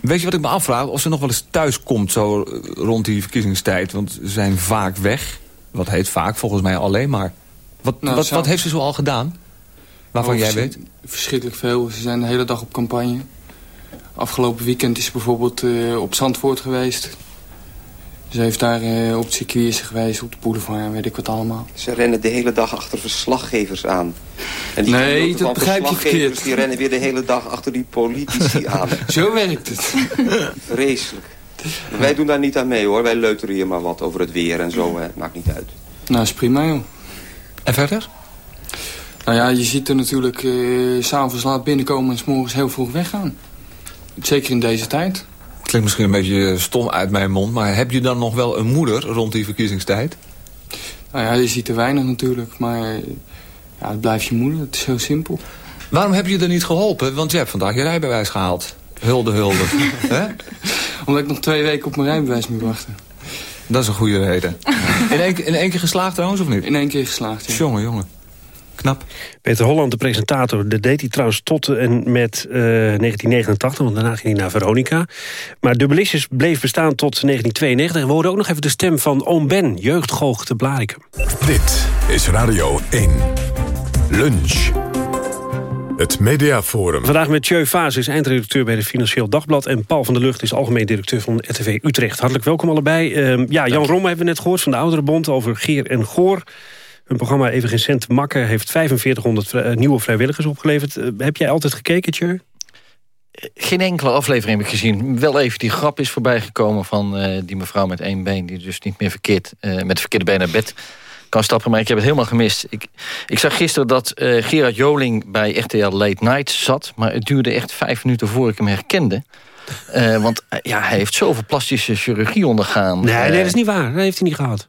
Weet je wat ik me afvraag? Of ze nog wel eens thuis komt zo rond die verkiezingstijd. Want ze zijn vaak weg. Wat heet vaak? Volgens mij alleen maar. Wat, nou, wat, wat, heeft ze zo al gedaan? Waarvan oh, jij weet? Verschrikkelijk veel. Ze zijn de hele dag op campagne. Afgelopen weekend is ze bijvoorbeeld uh, op Zandvoort geweest. Ze heeft daar uh, op het circuit geweest, op de boulevard, weet ik wat allemaal. Ze rennen de hele dag achter verslaggevers aan. En die nee, dat begrijp je verkeerd. Die rennen weer de hele dag achter die politici aan. Zo werkt het. Vreselijk. Wij doen daar niet aan mee hoor. Wij leuteren hier maar wat over het weer en zo. Hè. Maakt niet uit. Nou, is prima joh. En verder? Nou ja, je ziet er natuurlijk uh, s'avonds laat binnenkomen en s'morgens heel vroeg weggaan. Zeker in deze tijd. Klinkt misschien een beetje stom uit mijn mond, maar heb je dan nog wel een moeder rond die verkiezingstijd? Nou ja, je ziet er weinig natuurlijk, maar ja, het blijft je moeder. Het is heel simpel. Waarom heb je er niet geholpen? Want je hebt vandaag je rijbewijs gehaald. Hulde, hulde. Omdat ik nog twee weken op mijn rijbewijs moet wachten. Dat is een goede reden. In één, in één keer geslaagd trouwens, of niet? In één keer geslaagd, ja. Jongen, jongen. Knap. Peter Holland, de presentator, dat deed hij trouwens tot en met 1989... want daarna ging hij naar Veronica. Maar Dubbelissus bleef bestaan tot 1992. En we hoorden ook nog even de stem van Oom Ben, jeugdgoog te Blarikum. Dit is Radio 1. Lunch. Het Mediaforum. Vandaag met Tjeu Faas, eindredacteur bij de Financieel Dagblad... en Paul van der Lucht is algemeen directeur van RTV Utrecht. Hartelijk welkom allebei. Uh, ja, Jan Romme hebben we net gehoord van de Ouderenbond over Geer en Goor. Hun programma Even geen cent makken heeft 4500 uh, nieuwe vrijwilligers opgeleverd. Uh, heb jij altijd gekeken, Tjeu? Geen enkele aflevering heb ik gezien. Wel even die grap is voorbijgekomen van uh, die mevrouw met één been... die dus niet meer verkeerd, uh, met het verkeerde been naar bed kan stappen. Maar ik heb het helemaal gemist. Ik, ik zag gisteren dat uh, Gerard Joling bij RTL Late Night zat. Maar het duurde echt vijf minuten voor ik hem herkende. Uh, want ja, hij heeft zoveel plastische chirurgie ondergaan. Nee, nee dat is niet waar. Dat heeft hij niet gehad.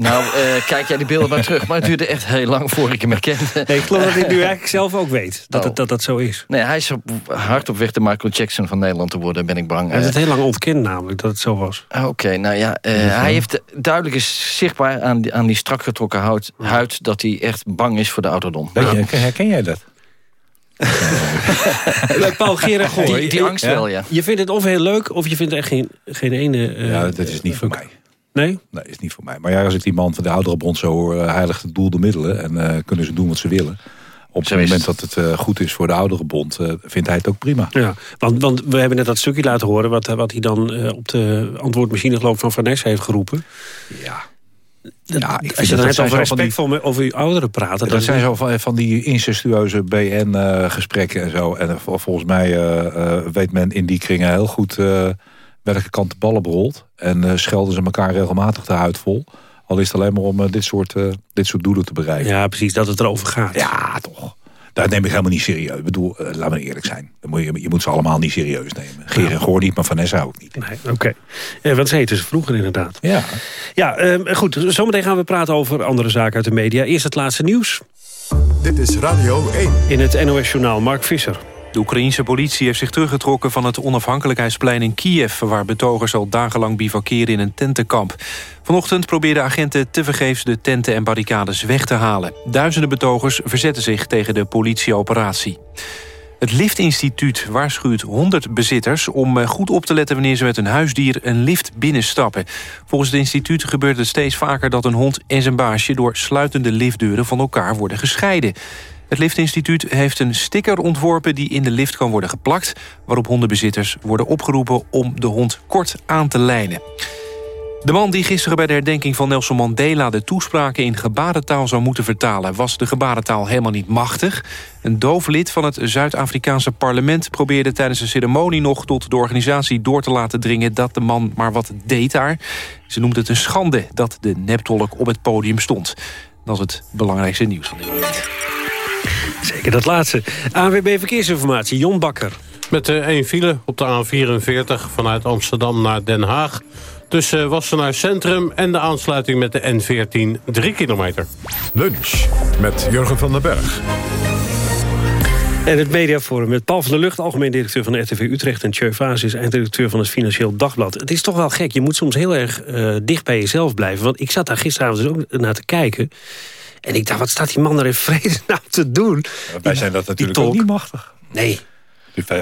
Nou, uh, kijk jij die beelden maar terug. Maar het duurde echt heel lang voor ik hem herkende. Nee, ik geloof dat hij nu eigenlijk zelf ook weet. Dat, oh. het, dat dat zo is. Nee, hij is op, hard op weg de Michael Jackson van Nederland te worden, ben ik bang. Hij heeft het heel lang ontkend namelijk, dat het zo was. Oké, okay, nou ja. Uh, hij heeft duidelijk is zichtbaar aan die, aan die strak getrokken huid, huid... dat hij echt bang is voor de ouderdom. Ja. Herken jij dat? Paul Gerard. Die, die angst wel, ja. Je vindt het of heel leuk, of je vindt er echt geen, geen ene... Uh, ja, dat is niet voor mij. Nee? Nee, is niet voor mij. Maar ja, als ik die man van de Ouderenbond zo hoor... Uh, heiligt het doel de middelen en uh, kunnen ze doen wat ze willen. Op het moment dat het uh, goed is voor de Ouderenbond... vindt hij het ook prima. Ja, want, want we hebben net dat stukje laten horen... wat, wat hij dan op de antwoordmachine geloof van Van Ness heeft geroepen. Ja. Dat, ja, ik als je dan net over respectvol die, over je ouderen praten... Dat, dat zijn zo van, van die incestueuze BN-gesprekken en zo. En volgens mij weet men in die kringen heel goed welke kant de ballen berolt. En uh, schelden ze elkaar regelmatig de huid vol. Al is het alleen maar om uh, dit, soort, uh, dit soort doelen te bereiken. Ja, precies, dat het erover gaat. Ja, toch. Dat neem ik helemaal niet serieus. Ik bedoel, laat me eerlijk zijn. Moet je, je, moet ze allemaal niet serieus nemen. Geer en Goor niet, maar Vanessa ook niet. Nee, oké. Okay. wat zei ze vroeger inderdaad. Ja. Ja, ehm, goed. Zometeen gaan we praten over andere zaken uit de media. Eerst het laatste nieuws. Dit is Radio 1. In het NOS-journaal Mark Visser. De Oekraïense politie heeft zich teruggetrokken van het onafhankelijkheidsplein in Kiev... waar betogers al dagenlang bivakeren in een tentenkamp. Vanochtend probeerden agenten tevergeefs de tenten en barricades weg te halen. Duizenden betogers verzetten zich tegen de politieoperatie. Het Liftinstituut waarschuwt 100 bezitters om goed op te letten wanneer ze met een huisdier een lift binnenstappen. Volgens het instituut gebeurt het steeds vaker dat een hond en zijn baasje door sluitende liftdeuren van elkaar worden gescheiden. Het Liftinstituut heeft een sticker ontworpen die in de lift kan worden geplakt... waarop hondenbezitters worden opgeroepen om de hond kort aan te lijnen. De man die gisteren bij de herdenking van Nelson Mandela... de toespraken in gebarentaal zou moeten vertalen... was de gebarentaal helemaal niet machtig. Een doof lid van het Zuid-Afrikaanse parlement... probeerde tijdens de ceremonie nog tot de organisatie door te laten dringen... dat de man maar wat deed daar. Ze noemde het een schande dat de neptolk op het podium stond. Dat is het belangrijkste nieuws van dit moment. Zeker dat laatste. ANWB Verkeersinformatie, Jon Bakker. Met de 1 file op de A44 vanuit Amsterdam naar Den Haag. Tussen Wassenaar Centrum en de aansluiting met de N14 3 kilometer. Lunch met Jurgen van den Berg. En het mediaforum met Paul van der Lucht, algemeen directeur van de RTV Utrecht... en Tjeu Vaas einddirecteur van het Financieel Dagblad. Het is toch wel gek, je moet soms heel erg uh, dicht bij jezelf blijven. Want ik zat daar gisteravond dus ook naar te kijken... En ik dacht, wat staat die man er in vredesnaam te doen? Ja, wij zijn dat natuurlijk ook niet machtig. Nee.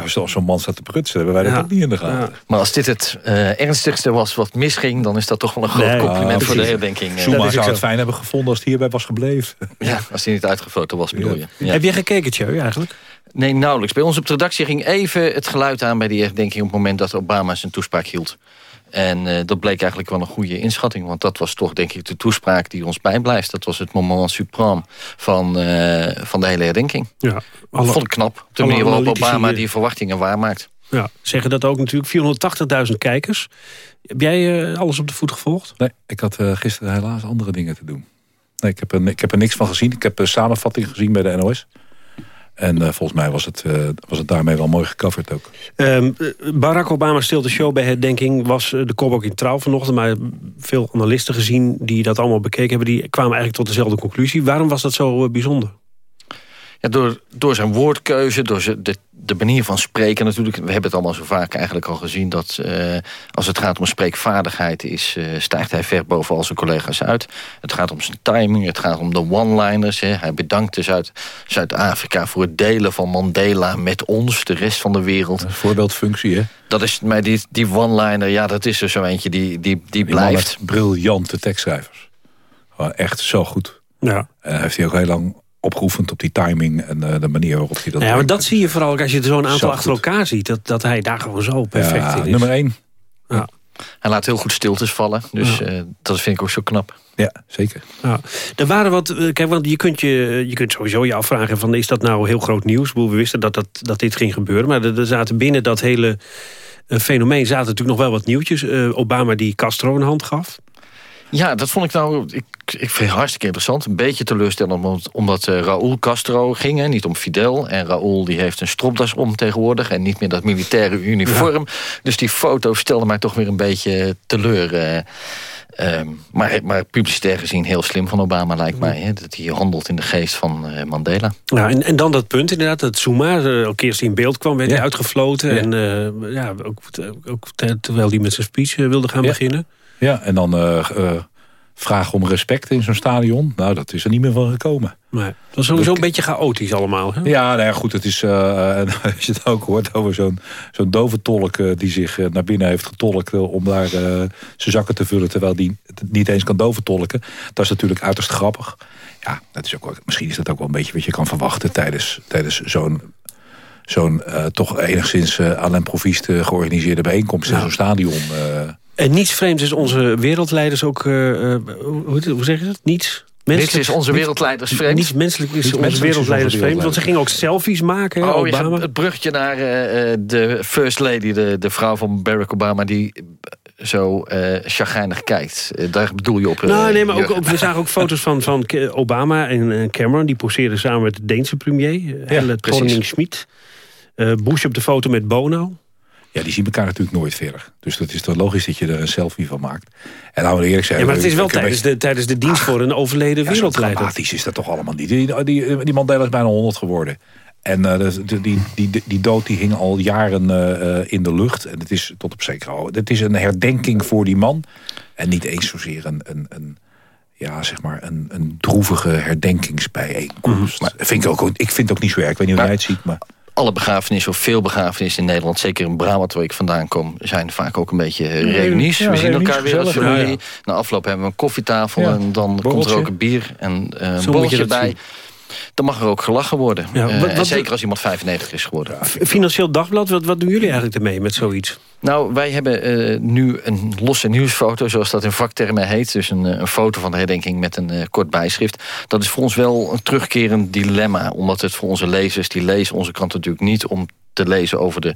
Als zo'n man staat te prutsen, hebben wij dat ja. ook niet in de gaten. Ja. Maar als dit het uh, ernstigste was wat misging... dan is dat toch wel een groot nee, compliment voor de herdenking. Zuma zou het fijn hebben gevonden als het hierbij was gebleven. Ja, als hij niet uitgefoten was, bedoel je. Heb je gekeken, Tjeu, eigenlijk? Nee, nauwelijks. Bij ons op de redactie ging even het geluid aan bij die herdenking... op het moment dat Obama zijn toespraak hield. En uh, dat bleek eigenlijk wel een goede inschatting. Want dat was toch denk ik de toespraak die ons bijblijft. Dat was het moment supreme van, uh, van de hele herdenking. Ja, alle, vond ik knap. Op de manier waarop Obama die verwachtingen waarmaakt. Ja, zeggen dat ook natuurlijk 480.000 kijkers. Heb jij uh, alles op de voet gevolgd? Nee, ik had gisteren helaas andere dingen te doen. Nee, ik, heb er, ik heb er niks van gezien. Ik heb een samenvatting gezien bij de NOS. En uh, volgens mij was het, uh, was het daarmee wel mooi gecoverd ook. Um, Barack Obama stilt de show bij herdenking. Was de kop ook in trouw vanochtend. Maar veel analisten gezien die dat allemaal bekeken hebben... die kwamen eigenlijk tot dezelfde conclusie. Waarom was dat zo bijzonder? Ja, door, door zijn woordkeuze, door zijn, de, de manier van spreken natuurlijk. We hebben het allemaal zo vaak eigenlijk al gezien... dat uh, als het gaat om spreekvaardigheid... Is, uh, stijgt hij ver boven al zijn collega's uit. Het gaat om zijn timing, het gaat om de one-liners. Hij bedankte Zuid- Zuid-Afrika voor het delen van Mandela met ons... de rest van de wereld. voorbeeldfunctie, hè? Dat is, maar die, die one-liner, ja, dat is er zo eentje die, die, die, blijft. briljante tekstschrijvers. Gewoon echt zo goed. Ja. En heeft hij ook heel lang opgeoefend op die timing en uh, de manier waarop hij dat Ja, maar dat zie je vooral als je er zo'n aantal achter elkaar ziet. Dat, dat hij daar gewoon zo perfect ja, in is. nummer één. Ja. Hij laat heel goed stiltes vallen. Dus Ja. uh, dat vind ik ook zo knap. Ja, zeker. Ja. Er waren wat, eh, kijk, want je kunt, je, je kunt sowieso je afvragen van is dat nou heel groot nieuws? We wisten dat, dat, dat dit ging gebeuren, maar er, er zaten binnen dat hele eh, fenomeen zaten natuurlijk nog wel wat nieuwtjes. Eh, Obama die Castro een hand gaf. Ja, dat vond ik nou ik, ik vind het hartstikke interessant. Een beetje teleurstellend omdat, omdat uh, Raúl Castro ging, hè, niet om Fidel. En Raúl die heeft een stropdas om tegenwoordig en niet meer dat militaire uniform. Dus die foto stelde mij toch weer een beetje teleur. eh. Ehm, maar, maar publicitair gezien heel slim van Obama lijkt mij. Hè, dat hij handelt in de geest van eh, Mandela. Ja, en, en dan dat punt inderdaad, dat Zuma, eh, als hij in beeld kwam, werd hij uitgefloten. Ja. En eh, ja, ook, ook ter- terwijl hij met zijn speech eh, wilde gaan Ja. beginnen. Ja, en dan eh eh, vragen om respect in zo'n stadion. Nou, dat is er niet meer van gekomen. Nee, dat was sowieso een beetje chaotisch allemaal. Hè? Ja, nou ja, goed, het is, eh, en als je het ook hoort over zo'n zo'n dove tolk... die zich naar binnen heeft getolkt om daar zijn zakken te vullen... terwijl die het niet eens kan doventolken. Dat is natuurlijk uiterst grappig. Ja, dat is ook, wel- misschien is dat ook wel een beetje wat je kan verwachten... tijdens, tijdens zo'n zo'n toch enigszins uh, aan georganiseerde bijeenkomst... in zo'n stadion... En niets vreemds is onze wereldleiders ook... eh, eh, hoe, hoe zeg je dat? Niets? Niets is onze wereldleiders vreemd. Niets menselijk is onze menselijk wereldleiders vreemd. Want ze gingen ook selfies maken, Oh, je Obama. gaat het bruggetje naar eh, eh, de first lady, de, de vrouw van Barack Obama... die zo eh chagrijnig kijkt. Daar bedoel je op. Nou, nee, maar ook, we zagen ook foto's van, van Obama en Cameron. Die poseerden samen met de Deense premier, eh, Helle precies. Thorning-Schmidt. Eh, Bush op de foto met Bono. Ja, die zien elkaar natuurlijk nooit verder. Dus dat is toch logisch dat je er een selfie van maakt. En laten we eerlijk zijn... Ja, maar het is wel tijdens de, tijdens de dienst voor een overleden Ja, wereldleider. dramatisch is dat toch allemaal niet. Die, die, die Mandela is bijna 100 geworden. En eh, de- die, die, die dood die hing al jaren eh, eh, in de lucht. En het is tot op zekere hoogte. Het is een herdenking voor die man. En niet eens zozeer een, een, een, ja, zeg maar een, een droevige herdenkingsbijeenkomst. Maar vind ik, ook, ik vind het ook niet zo erg. Ik weet niet hoe jij het ziet. Maar... Alle begrafenissen, of veel begrafenissen in Nederland... zeker in Brabant, waar ik vandaan kom... zijn vaak ook een beetje eh, reunies. Ja, we zien elkaar weer als familie. Ja, ja. Na afloop hebben we een koffietafel... Ja, en dan komt er ook een bier en eh, een je borreltje dat bij. zien. Dan mag er ook gelachen worden. Ja, Eh, wat- en wat- zeker als iemand 95 is geworden. Financieel Dagblad, wat, wat doen jullie eigenlijk ermee met zoiets? Nou, wij hebben eh, nu een losse nieuwsfoto, zoals dat in vaktermen heet. Dus een, eh, een foto van de herdenking met een kort bijschrift. Dat is voor ons wel een terugkerend dilemma. Omdat het voor onze lezers, die lezen onze krant natuurlijk niet... om te lezen over de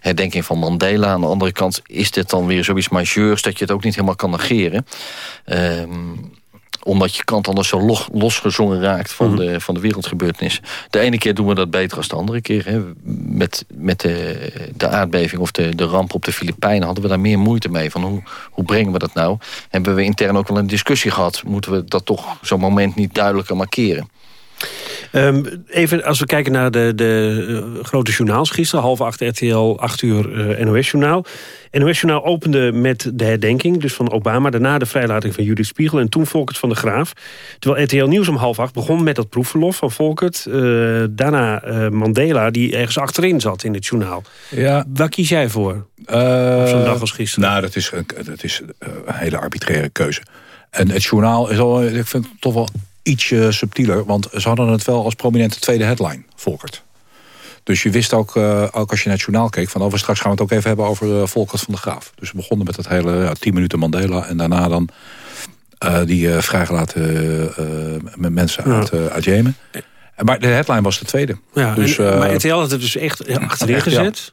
herdenking van Mandela. Aan de andere kant is dit dan weer zoiets majeurs... dat je het ook niet helemaal kan negeren. Ehm omdat je krant anders zo los, losgezongen raakt van, de, van de wereldgebeurtenis. De ene keer doen we dat beter dan de andere keer. Hè. Met, met de, de aardbeving of de, de ramp op de Filipijnen hadden we daar meer moeite mee. Van hoe, hoe brengen we dat nou? Hebben we intern ook wel een discussie gehad. Moeten we dat toch zo'n moment niet duidelijker markeren? Ehm, even als we kijken naar de, de eh, grote journaals gisteren. Half acht RTL, acht uur eh, NOS-journaal. NOS-journaal opende met de herdenking dus van Obama. Daarna de vrijlating van Judith Spiegel en toen Volkert van de Graaf. Terwijl RTL Nieuws om half acht begon met dat proefverlof van Volkert. Eh, daarna Mandela, die ergens achterin zat in het journaal. Ja. Waar kies jij voor? Op zo'n dag als gisteren? Nou, dat is, een- dat is een hele arbitraire keuze. En het journaal is al, ik vind het toch wel ietsje subtieler. Want ze hadden het wel als prominente tweede headline, Volkert. Dus je wist ook, eh, ook als je naar het journaal keek... van over straks gaan we het ook even hebben over eh, Volkert van de Graaf. Dus we begonnen met dat hele ja, 10 minuten Mandela... en daarna dan eh, die vrijgelaten met mensen Ja. uit, uit Jemen. Maar de headline was de tweede. Ja, dus, en- maar RTL had het dus echt achterin gezet.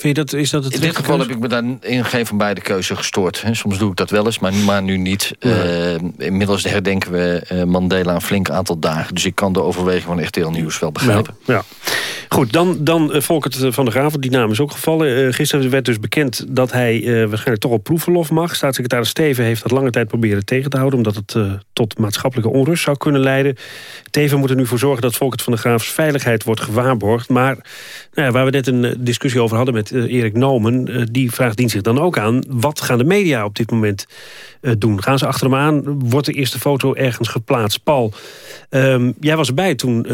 Vind je dat, is dat het In dit geval heb ik me daar in geen van beide keuze gestoord. Soms doe ik dat wel eens, maar, maar nu niet. Eh, inmiddels herdenken we eh, Mandela een flink aantal dagen. Dus ik kan de overweging van RTL Nieuws wel begrijpen. Ja, ja. Goed, dan, dan uh, Volkert van der Graven, die naam is ook gevallen. Uh, gisteren werd dus bekend dat hij waarschijnlijk toch op proefverlof mag. Staatssecretaris Steven heeft dat lange tijd proberen tegen te houden... omdat het tot maatschappelijke onrust zou kunnen leiden. Teven moet er nu voor zorgen dat Volkert van der Graafs veiligheid wordt gewaarborgd. Maar nou ja, waar we net een discussie over hadden met Erik Nomen... die vraag dient zich dan ook aan. Wat gaan de media op dit moment doen? Gaan ze achter hem aan? Wordt de eerste foto ergens geplaatst? Paul, um, jij was erbij toen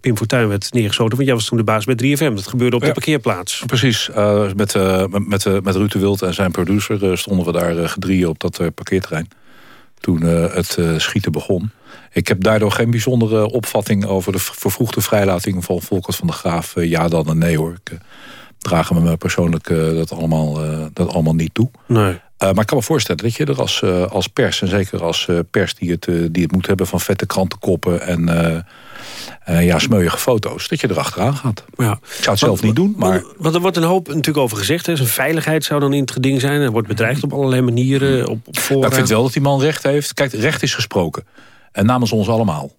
Pim Fortuyn werd neergeschoten... want jij was toen de baas bij 3FM. Dat gebeurde op de parkeerplaats. Precies. Uh, met, uh, met, uh, met Ruud de Wild en zijn producer stonden we daar gedrieën op dat parkeerterrein. Toen het schieten begon. Ik heb daardoor geen bijzondere opvatting over de vervroegde vrijlating van Volkert van de Graaf. ja dan en nee hoor. Ik dragen me persoonlijk dat, allemaal, dat allemaal niet toe. Nee. Maar ik kan me voorstellen dat je er als, als pers, en zeker als pers die het, die het moet hebben van vette krantenkoppen en ja, smeuïge foto's, dat je erachteraan gaat. Ja. Ik zou het zelf niet doen, maar... Want er wordt een hoop natuurlijk over gezegd. Hè. Zijn veiligheid zou dan in het geding zijn. Er wordt bedreigd op allerlei manieren, op, op nou, ik vind wel dat die man recht heeft. Kijk, recht is gesproken. En namens ons allemaal.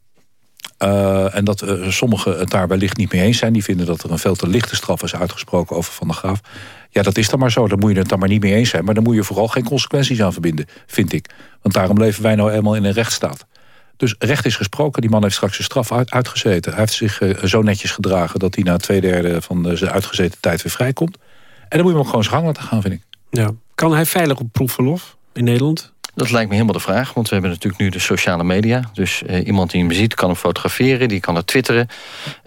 Uh, en dat uh, sommigen het daar wellicht niet mee eens zijn. Die vinden dat er een veel te lichte straf is uitgesproken over Van der Graaf. Ja, dat is dan maar zo. Dan moet je het dan maar niet mee eens zijn. Maar dan moet je vooral geen consequenties aan verbinden, vind ik. Want daarom leven wij nou eenmaal in een rechtsstaat. Dus recht is gesproken. Die man heeft straks zijn straf uitgezeten. Hij heeft zich uh, zo netjes gedragen... dat hij na twee derde van zijn uitgezeten tijd weer vrijkomt. En dan moet je hem ook gewoon zijn gang laten gaan, vind ik. Ja. Kan hij veilig op proefverlof in Nederland? Dat lijkt me helemaal de vraag, want we hebben natuurlijk nu de sociale media. Dus uh, iemand die hem ziet kan hem fotograferen, die kan het twitteren.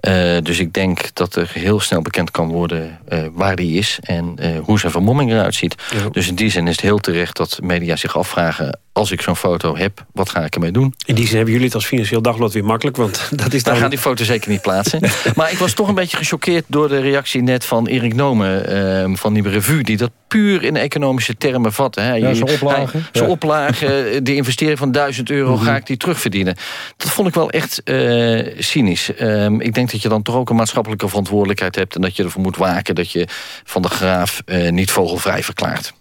Uh, dus ik denk dat er heel snel bekend kan worden uh, waar die is... en hoe zijn vermomming eruit ziet. Ja. Dus in die zin is het heel terecht dat media zich afvragen als ik zo'n foto heb, wat ga ik ermee doen? In die zin hebben jullie het als Financieel Dagblad weer makkelijk, want dat is dan... gaan die foto zeker niet plaatsen. maar ik was toch een beetje gechoqueerd door de reactie net van Erik Nomen uh, van Nieuwe Revue, die dat puur in economische termen vat. Hè. Ja, zo'n oplage. Zo'n ja. oplage, die investering van 1000 euro, mm -hmm. ga ik die terugverdienen. Dat vond ik wel echt uh, cynisch. Um, ik denk dat je dan toch ook een maatschappelijke verantwoordelijkheid hebt... en dat je ervoor moet waken dat je van de graaf uh, niet vogelvrij verklaart.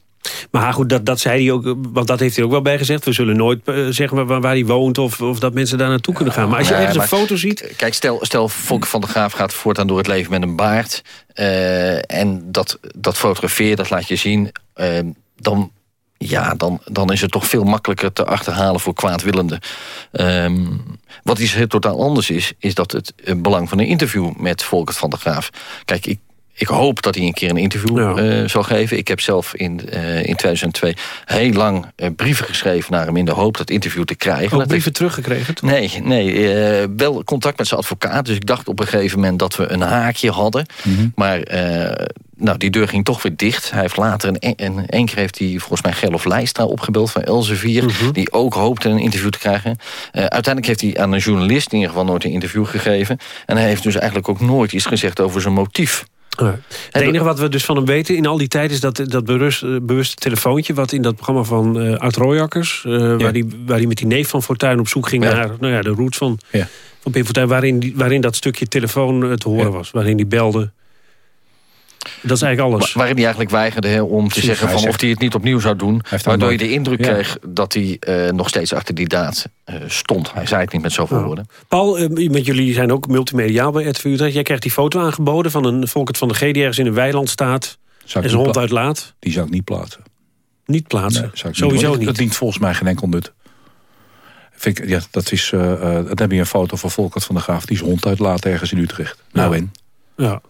Maar goed, dat, dat zei hij ook, want dat heeft hij ook wel bij gezegd. We zullen nooit uh, zeggen waar, waar, hij woont of, of dat mensen daar naartoe kunnen gaan. Maar als je ergens een foto ziet... Kijk, stel, stel Volker van der Graaf gaat voortaan door het leven met een baard. Uh, en dat, dat fotografeer, dat laat je zien. Uh, dan, ja, dan, dan is het toch veel makkelijker te achterhalen voor kwaadwillenden. Um, wat iets heel totaal anders is, is dat het belang van een interview met Volker van der Graaf. Kijk, ik ik hoop dat hij een keer een interview ja. uh, zal geven. Ik heb zelf in, uh, in 2002 heel lang uh, brieven geschreven naar hem... in de hoop dat interview te krijgen. Ook brieven teruggekregen? Nee, nee wel contact met zijn advocaat. Dus ik dacht op een gegeven moment dat we een haakje hadden. Mm -hmm. Maar nou, die deur ging toch weer dicht. Hij heeft later, een, een, een keer heeft hij volgens mij Gerlof Leistra opgebeld van Elsevier... -hmm. die ook hoopte een interview te krijgen. uiteindelijk heeft hij aan een journalist in ieder geval nooit een interview gegeven. En hij heeft dus eigenlijk ook nooit iets gezegd over zijn motief. Ja. Het enige wat we dus van hem weten in al die tijd... is dat, dat bewust, uh, bewuste telefoontje... wat in dat programma van uh, Art Royakkers... Uh, ja. waar hij waar die met die neef van Fortuyn op zoek ging... Ja. naar nou ja, de roots van, van Pim Fortuyn... Waarin, die, waarin dat stukje telefoon te horen was. Waarin hij belde. Dat is eigenlijk alles. Waarin hij eigenlijk weigerde he, om te zeggen van of hij het niet opnieuw zou doen. Waardoor je de indruk ja. kreeg dat hij uh, nog steeds achter die daad uh, stond. Hij zei het niet met zoveel ja. woorden. Paul, uh, met jullie zijn ook multimediaal bij RTV Utrecht. Jij krijgt die foto aangeboden van een Volkert van de G... die ergens in een weiland staat en zijn hond uitlaat. Die zou ik niet plaatsen. Niet plaatsen? Nee, Sowieso niet, niet. Dat dient volgens mij geen enkel nut. Vind ik, ja, dat is, dan heb je een foto van Volkert van de Graaf... die zijn hond uitlaat ergens in Utrecht. Nou in. Ja.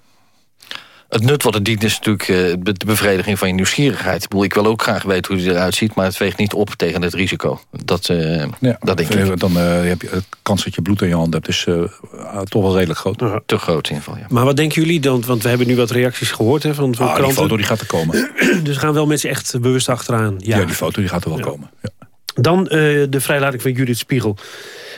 Het nut wat het dient is natuurlijk uh, de bevrediging van je nieuwsgierigheid. Ik, bedoel, ik wil ook graag weten hoe hij eruit ziet... maar het weegt niet op tegen het risico. Dat, uh, ja, dat denk ik. Dan uh, heb je de kans dat je bloed in je hand hebt... is toch wel redelijk groot. Ja. Te groot in ieder geval, ja. Maar wat denken jullie dan? Want we hebben nu wat reacties gehoord hè, van, van ah, kranten. die foto die gaat er komen. dus gaan wel mensen echt bewust achteraan? Ja, ja die foto die gaat er wel komen. Ja. Dan de vrijlating van Judith Spiegel.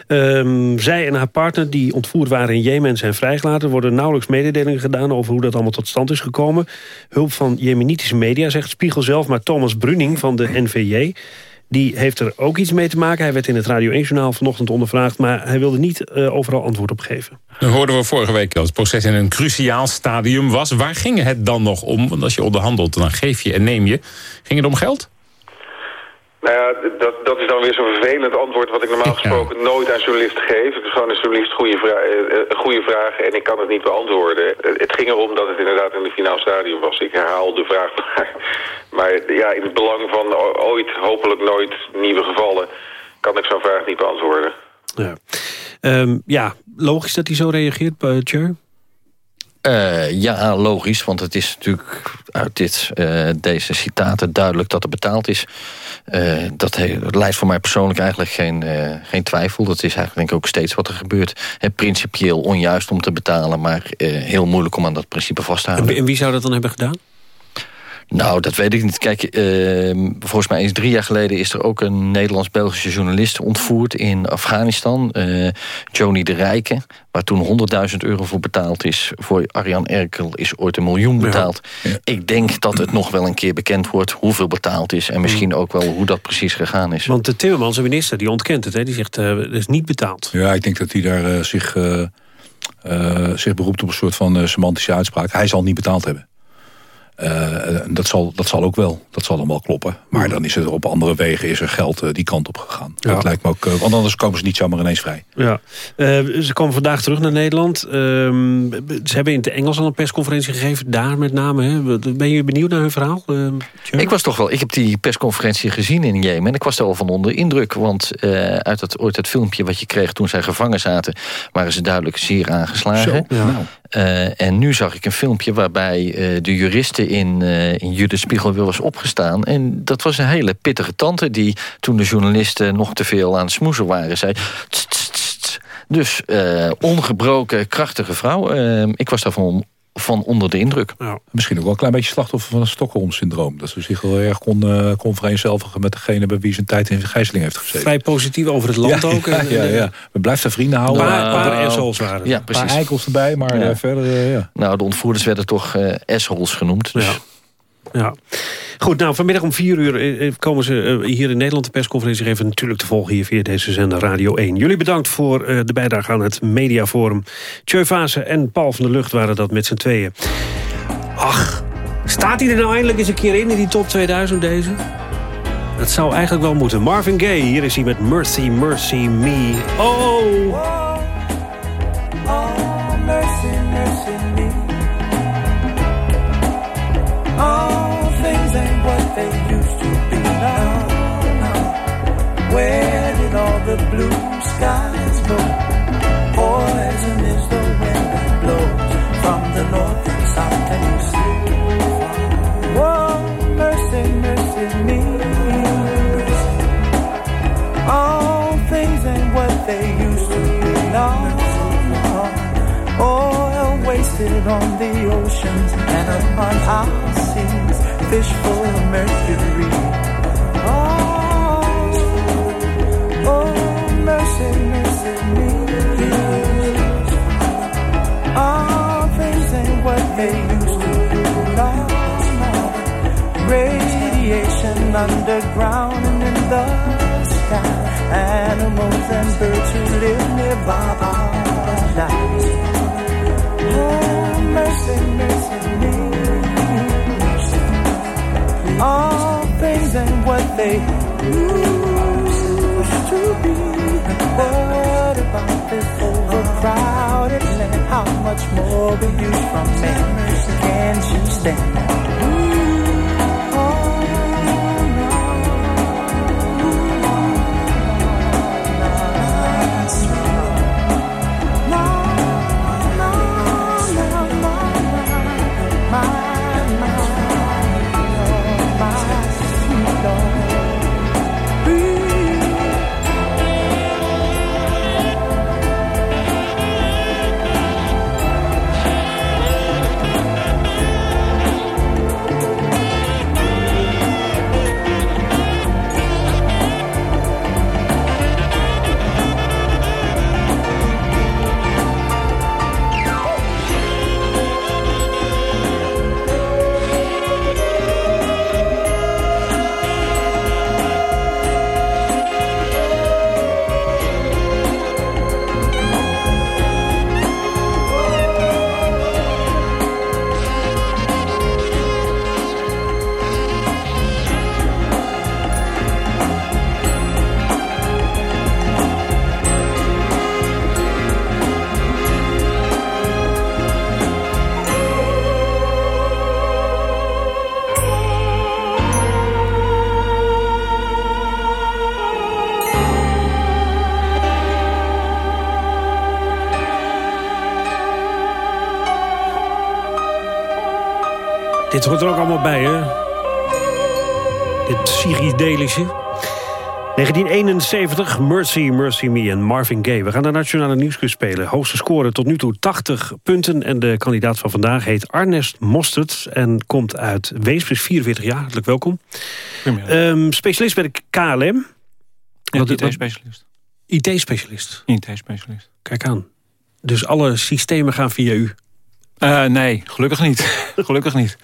Um, zij en haar partner die ontvoerd waren in Jemen zijn vrijgelaten. Er worden nauwelijks mededelingen gedaan over hoe dat allemaal tot stand is gekomen. Hulp van Jemenitische media, zegt Spiegel zelf. Maar Thomas Bruning van de NVJ... Die heeft er ook iets mee te maken. Hij werd in het Radio 1-journaal vanochtend ondervraagd... maar hij wilde niet uh, overal antwoord op geven. Dan hoorden we vorige week dat het proces in een cruciaal stadium was. Waar ging het dan nog om? Want als je onderhandelt, dan geef je en neem je. Ging het om geld? Nou ja, dat, dat is dan weer zo'n vervelend antwoord wat ik normaal gesproken nooit aan journalisten geef. Het is gewoon een journalist goede, vra uh, goede vraag en ik kan het niet beantwoorden. het ging erom dat het inderdaad in de finaal stadium was. Ik herhaal de vraag maar. Maar ja, in het belang van ooit, hopelijk nooit, nieuwe gevallen... kan ik zo'n vraag niet beantwoorden. Ja, um, ja logisch dat hij zo reageert, Tjur? Uh, ja, logisch, want het is natuurlijk uit dit, uh, deze citaten duidelijk dat er betaald is. Uh, dat leidt voor mij persoonlijk eigenlijk geen, geen twijfel. Dat is eigenlijk denk ik ook steeds wat er gebeurt. Het principieel onjuist om te betalen, maar heel moeilijk om aan dat principe vast te houden. En wie zou dat dan hebben gedaan? Nou, dat weet ik niet. Kijk, uh, volgens mij is drie jaar geleden... is er ook een Nederlands-Belgische journalist ontvoerd in Afghanistan. Uh, Joni de Rijke, waar toen 100.000 euro voor betaald is. Voor Arjan Erkel is ooit een miljoen betaald. Ik denk dat het nog wel een keer bekend wordt hoeveel betaald is... en misschien ook wel hoe dat precies gegaan is. Want de Timmermans, de minister, die ontkent het. Hè? Die zegt, uh, het is niet betaald. Ja, ik denk dat hij daar zich, zich beroept op een soort van semantische uitspraak. Hij zal niet betaald hebben. Uh, dat, zal, dat zal ook wel. Dat zal allemaal kloppen. Maar dan is er op andere wegen is er geld uh, die kant op gegaan. Ja. Dat lijkt me ook, uh, want anders komen ze niet zomaar ineens vrij. Ja. ze komen vandaag terug naar Nederland. Ehm, ze hebben in het Engels al een persconferentie gegeven. Daar met name. Hè. Ben je benieuwd naar hun verhaal? ik was toch wel. Ik heb die persconferentie gezien in Jemen. En ik was er al van onder indruk. Want uit dat, ooit het filmpje wat je kreeg toen zij gevangen zaten... waren ze duidelijk zeer aangeslagen. Zo, ja. nou. Uh, en nu zag ik een filmpje waarbij uh, de juristen in, uh, in Judith Spiegelwil was opgestaan. En dat was een hele pittige tante die toen de journalisten nog te veel aan het smoezen waren... zei... Dus ongebroken, krachtige vrouw. ik was daarvan van onder de indruk. Ja. Misschien ook wel een klein beetje slachtoffer van het Stockholm-syndroom. Dat ze zich wel erg kon, uh, kon vereenzelvigen met degene... bij wie zijn tijd in gijzeling heeft gezeten. Vrij positief over het land ook. Ja, ja, ja. We blijven vrienden houden. Een paar, paar assholes waren Ja, precies. Een paar eikels erbij, maar ja. verder... Uh, ja. Nou, de ontvoerders werden toch uh, assholes genoemd. Dus... Ja. Goed, nou, vanmiddag om vier uur eh, eh, komen ze eh, hier in Nederland de persconferentie geven. Natuurlijk te volgen hier via deze zender Radio 1. Jullie bedankt voor de bijdrage aan het Mediaforum. Tjeu Vase en Paul van der Lucht waren dat met z'n tweeën. Ach, staat hij er nou eindelijk eens een keer in, in die top 2000 deze? Dat zou eigenlijk wel moeten. Marvin Gaye, hier is hij met Mercy, Mercy Me. Oh Where did all the blue skies go? Poison is the wind that blows from the north and south mercy, mercy me. All things ain't what they used to be. No, Oil wasted on the oceans and upon our fish full of mercury. Oh, oh, mercy, mercy me, please. Oh, things ain't what they used to be. Lost my radiation underground and in the sky. Animals and birds who live nearby are alive. Oh, mercy, mercy. All things and what they used to be. What about this overcrowded land? How much more will you from me? Can't you stand? Allemaal bij, hè? Dit psychedelische. 1971, Mercy, Mercy Me en Marvin Gaye. We gaan de Nationale Nieuwsquiz spelen. Hoogste score tot nu toe 80 punten. En de kandidaat van vandaag heet Arnest Mostert... en komt uit Weesp, is 44 jaar. Hartelijk welkom. Um, specialist bij de KLM. IT-specialist. IT-specialist? IT-specialist. Kijk aan. Dus alle systemen gaan via u? Uh, nee, gelukkig niet. gelukkig niet.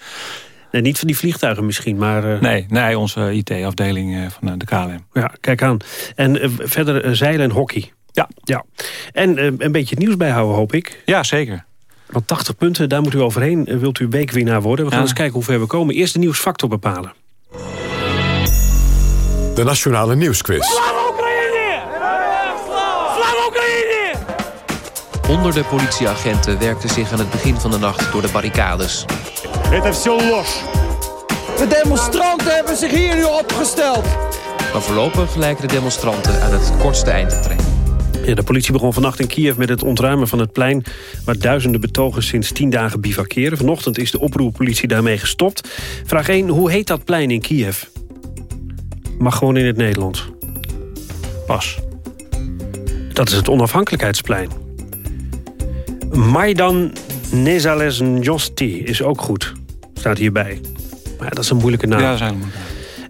Nee, niet van die vliegtuigen misschien, maar... Uh... Nee, nee, onze IT-afdeling uh, van de KLM. Ja, kijk aan. En uh, verder zeilen en hockey. Ja. ja. En een beetje het nieuws bijhouden, hoop ik. Ja, zeker. Want 80 punten, daar moet u overheen. Wilt u weekwinnaar worden? We gaan ja. eens kijken hoe ver we komen. Eerst de nieuwsfactor bepalen. De Nationale Nieuwsquiz. Honderden politieagenten werkten zich aan het begin van de nacht door de barricades. Het heeft zo los. De demonstranten hebben zich hier nu opgesteld. Maar voorlopig lijken de demonstranten aan het kortste eind te trekken. Ja, de politie begon vannacht in Kiev met het ontruimen van het plein... waar duizenden betogers sinds tien dagen bivakeren. Vanochtend is de oproerpolitie daarmee gestopt. Vraag 1, hoe heet dat plein in Kiev? Mag gewoon in het Nederlands. Pas. Dat is het onafhankelijkheidsplein. Maidan Nezalezhnosti is ook goed. Staat hierbij. Maar ja, dat is een moeilijke naam. Ja, dat is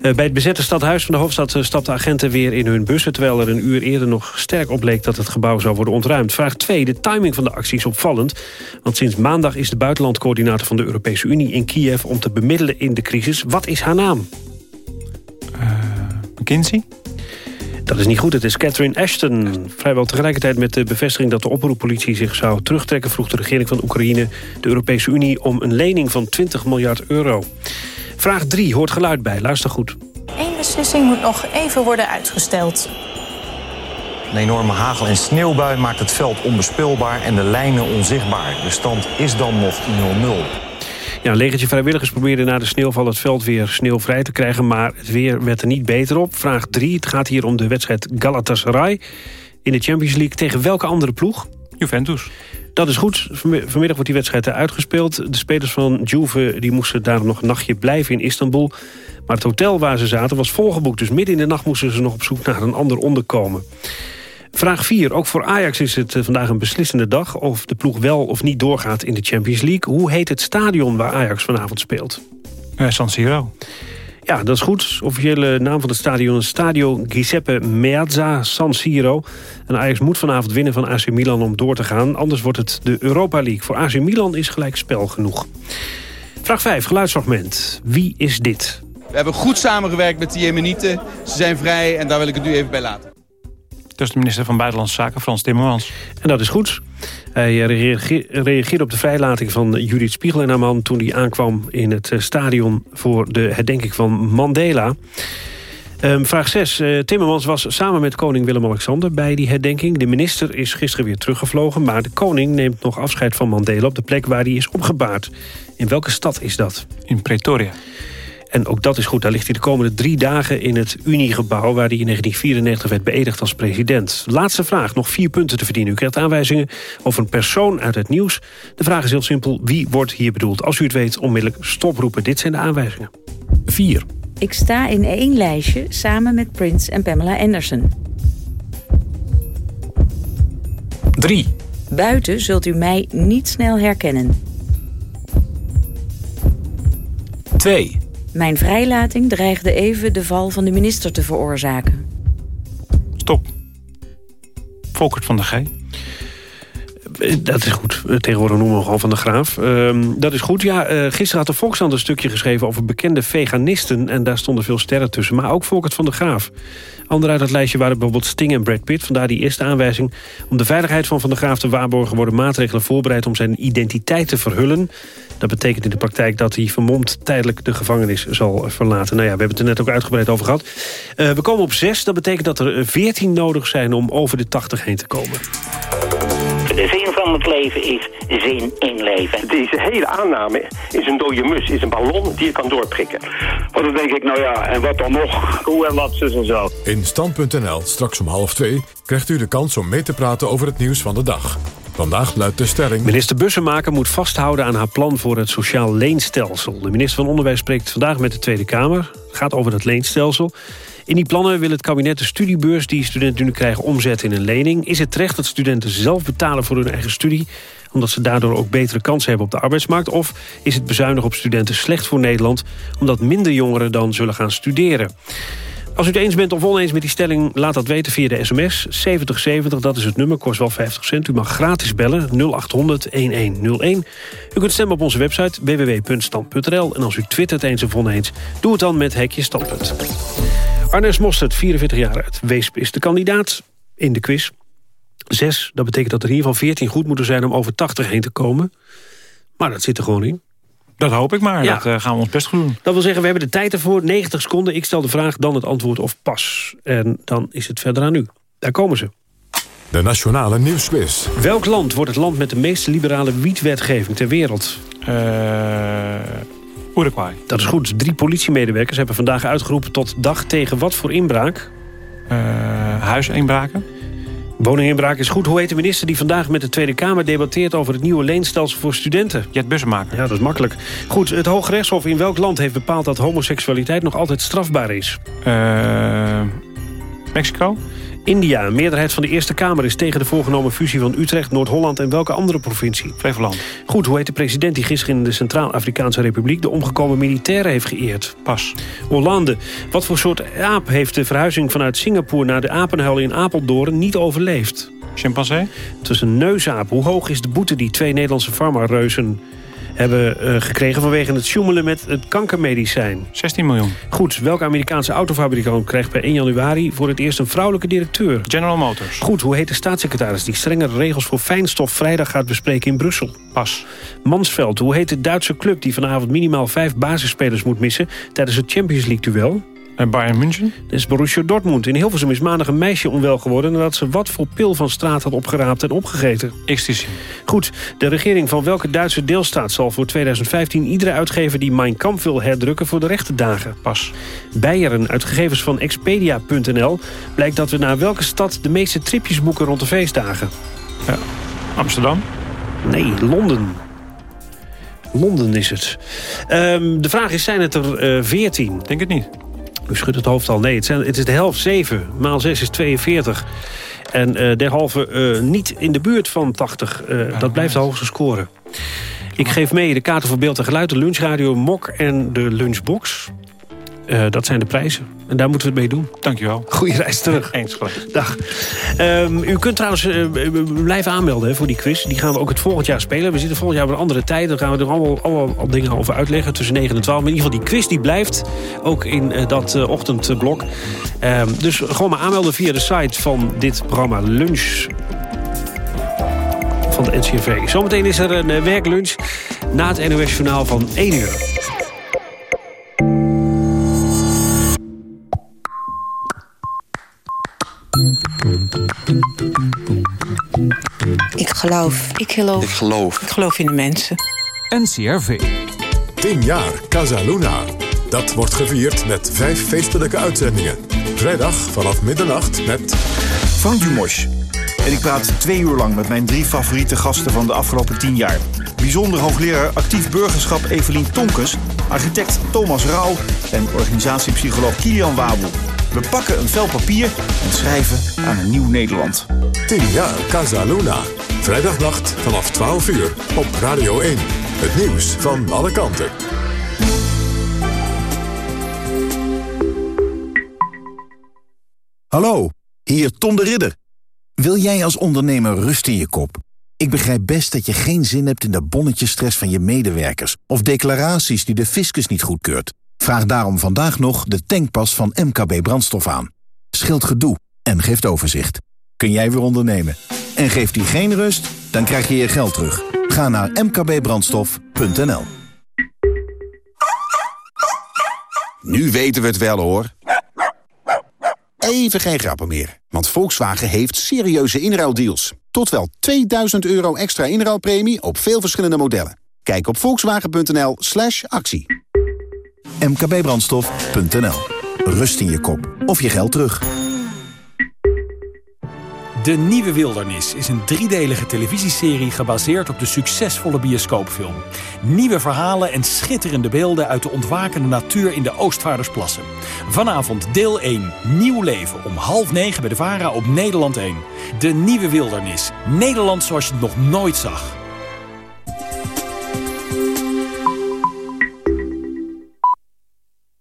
uh, bij het bezette stadhuis van de hoofdstad uh, stapten agenten weer in hun bussen... terwijl er een uur eerder nog sterk opleek dat het gebouw zou worden ontruimd. Vraag 2. De timing van de actie is opvallend. Want sinds maandag is de buitenlandcoördinator van de Europese Unie in Kiev... om te bemiddelen in de crisis. Wat is haar naam? Uh, McKinsey? Dat is niet goed, het is Catherine Ashton. Vrijwel tegelijkertijd met de bevestiging dat de oproeppolitie zich zou terugtrekken... vroeg de regering van Oekraïne de Europese Unie om een lening van 20 miljard euro. Vraag 3 hoort geluid bij, luister goed. Eén beslissing moet nog even worden uitgesteld. Een enorme hagel- en sneeuwbui maakt het veld onbespeelbaar en de lijnen onzichtbaar. De stand is dan nog 0-0. Ja, een legertje vrijwilligers probeerde na de sneeuwval het veld weer sneeuwvrij te krijgen... maar het weer werd er niet beter op. Vraag 3, het gaat hier om de wedstrijd Galatasaray in de Champions League. Tegen welke andere ploeg? Juventus. Dat is goed. Vanmiddag wordt die wedstrijd uitgespeeld. De spelers van Juve die moesten daar nog een nachtje blijven in Istanbul. Maar het hotel waar ze zaten was volgeboekt. Dus midden in de nacht moesten ze nog op zoek naar een ander onderkomen. Vraag 4. Ook voor Ajax is het eh, vandaag een beslissende dag... of de ploeg wel of niet doorgaat in de Champions League. Hoe heet het stadion waar Ajax vanavond speelt? Uh, San Siro. Ja, dat is goed. Officiële naam van het stadion is Stadio Giuseppe Meazza San Siro. En Ajax moet vanavond winnen van AC Milan om door te gaan. Anders wordt het de Europa League. Voor AC Milan is gelijk spel genoeg. Vraag 5, geluidsfragment. Wie is dit? We hebben goed samengewerkt met de Jemenieten. Ze zijn vrij en daar wil ik het nu even bij laten. Is de minister van Buitenlandse Zaken, Frans Timmermans. En dat is goed. Hij reageerde op de vrijlating van Judith Spiegel en haar man... toen hij aankwam in het eh, stadion voor de herdenking van Mandela. Um, vraag 6. Uh, eh, Timmermans was samen met koning Willem-Alexander bij die herdenking. De minister is gisteren weer teruggevlogen... maar de koning neemt nog afscheid van Mandela op de plek waar hij is opgebaard. In welke stad is dat? In Pretoria. En ook dat is goed. Daar ligt hij de komende drie dagen in het Uniegebouw... waar hij in 1994 werd beëdigd als president. Laatste vraag, nog vier punten te verdienen. U krijgt aanwijzingen over een persoon uit het nieuws. De vraag is heel simpel, wie wordt hier bedoeld? Als u het weet, onmiddellijk stoproepen. Dit zijn de aanwijzingen. 4. Ik sta in één lijstje samen met Prince en Pamela Anderson. 3. Buiten zult u mij niet snel herkennen. 2. Mijn vrijlating dreigde even de val van de minister te veroorzaken. Stop. Volkert van der G. Eh, dat is goed. Eh, tegenwoordig noemen we gewoon Van de Graaf. Uh, dat is goed. Ja, uh, gisteren had de Volkskrant een stukje geschreven over bekende veganisten. En daar stonden veel sterren tussen. Maar ook Volkert van de Graaf. Anderen uit het lijstje waren bijvoorbeeld Sting en Brad Pitt. Vandaar die eerste aanwijzing. Om de veiligheid van Van der Graaf te waarborgen... worden maatregelen voorbereid om zijn identiteit te verhullen. Dat betekent in de praktijk dat hij vermomd tijdelijk de gevangenis zal verlaten. Nou ja, we hebben het er net ook uitgebreid over gehad. We komen op zes. Dat betekent dat er veertien nodig zijn om over de 80 heen te komen. De zin van het leven is zin in leven. Deze hele aanname is een dode mus, is een ballon die je kan doorprikken. Want dan denk ik, nou ja, en wat dan nog? Hoe en wat, zus en zo. In Stand.nl, straks om half twee, krijgt u de kans om mee te praten over het nieuws van de dag. Vandaag luidt de stelling... Minister Bussemaker moet vasthouden aan haar plan voor het sociaal leenstelsel. De minister van Onderwijs spreekt vandaag met de Tweede Kamer. Het gaat over het leenstelsel. In die plannen wil het kabinet de studiebeurs die studenten nu krijgen omzetten in een lening. Is het terecht dat studenten zelf betalen voor hun eigen studie omdat ze daardoor ook betere kansen hebben op de arbeidsmarkt? Of is het bezuinigen op studenten slecht voor Nederland... omdat minder jongeren dan zullen gaan studeren? Als u het eens bent of oneens met die stelling, laat dat weten via de sms. 7070, dat is het nummer, kost wel 50 cent. U mag gratis bellen, 0800-1101. U kunt stemmen op onze website www.stand.nl. En als u twittert eens of oneens, doe het dan met Hekje Standpunt. Arnes Mostert, 44 jaar uit Weesp, is de kandidaat in de quiz. Zes, dat betekent dat er in ieder geval 14 goed moeten zijn om over 80 heen te komen. Maar dat zit er gewoon in. Dat hoop ik maar. Dat uh, gaan we ons best goed doen. Dat wil zeggen, we hebben de tijd ervoor. 90 seconden. Ik stel de vraag, dan het antwoord of pas. En dan is het verder aan u. Daar komen ze. De Nationale Nieuwsquiz. Welk land wordt het land met de meest liberale wietwetgeving ter wereld? Uh, Uruguay. Dat is goed. Drie politiemedewerkers hebben vandaag uitgeroepen tot dag tegen wat voor inbraak? Uh, huisinbraken. Woninginbraak is goed. Hoe heet de minister die vandaag met de Tweede Kamer debatteert... over het nieuwe leenstelsel voor studenten? Jet Bussemaker. Ja, dat is makkelijk. Goed, het Hooggerechtshof in welk land heeft bepaald... dat homoseksualiteit nog altijd strafbaar is? Uh, Mexico? India. Een meerderheid van de Eerste Kamer is tegen de voorgenomen fusie van Utrecht, Noord-Holland en welke andere provincie? Flevoland. Goed, hoe heet de president die gisteren in de Centraal-Afrikaanse Republiek de omgekomen militairen heeft geëerd? Pas. Hollande. Wat voor soort aap heeft de verhuizing vanuit Singapore naar de apenhuil in Apeldoorn niet overleefd? Chimpansee? Het is een neusaap. Hoe hoog is de boete die twee Nederlandse farmareuzen hebben uh, gekregen vanwege het sjoemelen met het kankermedicijn. 16 miljoen. Goed, welke Amerikaanse autofabrikant krijgt per 1 januari voor het eerst een vrouwelijke directeur? General Motors. Goed, hoe heet de staatssecretaris die strengere regels voor fijnstof vrijdag gaat bespreken in Brussel? Pas. Mansveld, hoe heet de Duitse club die vanavond minimaal vijf basisspelers moet missen tijdens het Champions League duel? En Bayern München? Dat is Borussia Dortmund. In Hilversum is maandag een meisje onwel geworden... nadat ze wat voor pil van straat had opgeraapt en opgegeten. Ecstasy. Goed, de regering van welke Duitse deelstaat... zal voor 2015 iedere uitgever die Mein Kampf wil herdrukken... voor de rechte dagen? Pas. Beieren, uit gegevens van Expedia.nl... blijkt dat we naar welke stad de meeste tripjes boeken rond de feestdagen? Ja. Amsterdam? Nee, Londen. Londen is het. Um, de vraag is, zijn het er veertien? Uh, Denk het niet. U schudt het hoofd al. Nee, het, zijn, het is de helft 7. Maal 6 is 42. En uh, derhalve uh, niet in de buurt van 80. Uh, ja, dat blijft de hoogste score. Ik geef mee de kaarten voor beeld en geluid, de lunchradio, mok en de lunchbox. Dat zijn de prijzen. En daar moeten we het mee doen. Dankjewel. Goeie reis terug. Eens gelijk. Dag. Um, u kunt trouwens uh, blijven aanmelden hè, voor die quiz. Die gaan we ook het volgend jaar spelen. We zitten volgend jaar op een andere tijd. Daar gaan we er allemaal, allemaal dingen over uitleggen. Tussen 9 en 12. Maar in ieder geval die quiz die blijft. Ook in uh, dat ochtendblok. Um, dus gewoon maar aanmelden via de site van dit programma Lunch van de NCRV. Zometeen is er een werklunch na het NOS Journaal van 1 uur. Ik geloof. Ik geloof. Ik geloof. Ik geloof in de mensen. NCRV. 10 jaar Casa Luna. Dat wordt gevierd met vijf feestelijke uitzendingen. Vrijdag vanaf middernacht met... Frank Dumos. En ik praat twee uur lang met mijn drie favoriete gasten van de afgelopen tien jaar. Bijzonder hoogleraar actief burgerschap Evelien Tonkes... architect Thomas Rauw en organisatiepsycholoog Kilian Waboe. We pakken een vel papier en schrijven aan een nieuw Nederland. 10 jaar Casa Luna. Vrijdagnacht vanaf 12 uur op Radio 1. Het nieuws van alle kanten. Hallo, hier Tom de Ridder. Wil jij als ondernemer rust in je kop? Ik begrijp best dat je geen zin hebt in de bonnetjesstress van je medewerkers... of declaraties die de fiscus niet goedkeurt. Vraag daarom vandaag nog de tankpas van MKB Brandstof aan. Scheelt gedoe en geeft overzicht. Kun jij weer ondernemen? En geeft die geen rust? Dan krijg je je geld terug. Ga naar mkbbrandstof.nl Nu weten we het wel hoor. Even geen grappen meer, want Volkswagen heeft serieuze inruildeals. Tot wel 2000 euro extra inruilpremie op veel verschillende modellen. Kijk op volkswagen.nl actie mkbbrandstof.nl. Rust in je kop of je geld terug. De Nieuwe Wildernis is een driedelige televisieserie gebaseerd op de succesvolle bioscoopfilm. Nieuwe verhalen en schitterende beelden uit de ontwakende natuur in de Oostvaardersplassen. Vanavond deel 1, Nieuw Leven, om half negen bij de VARA op Nederland 1. De Nieuwe Wildernis. Nederland zoals je het nog nooit zag.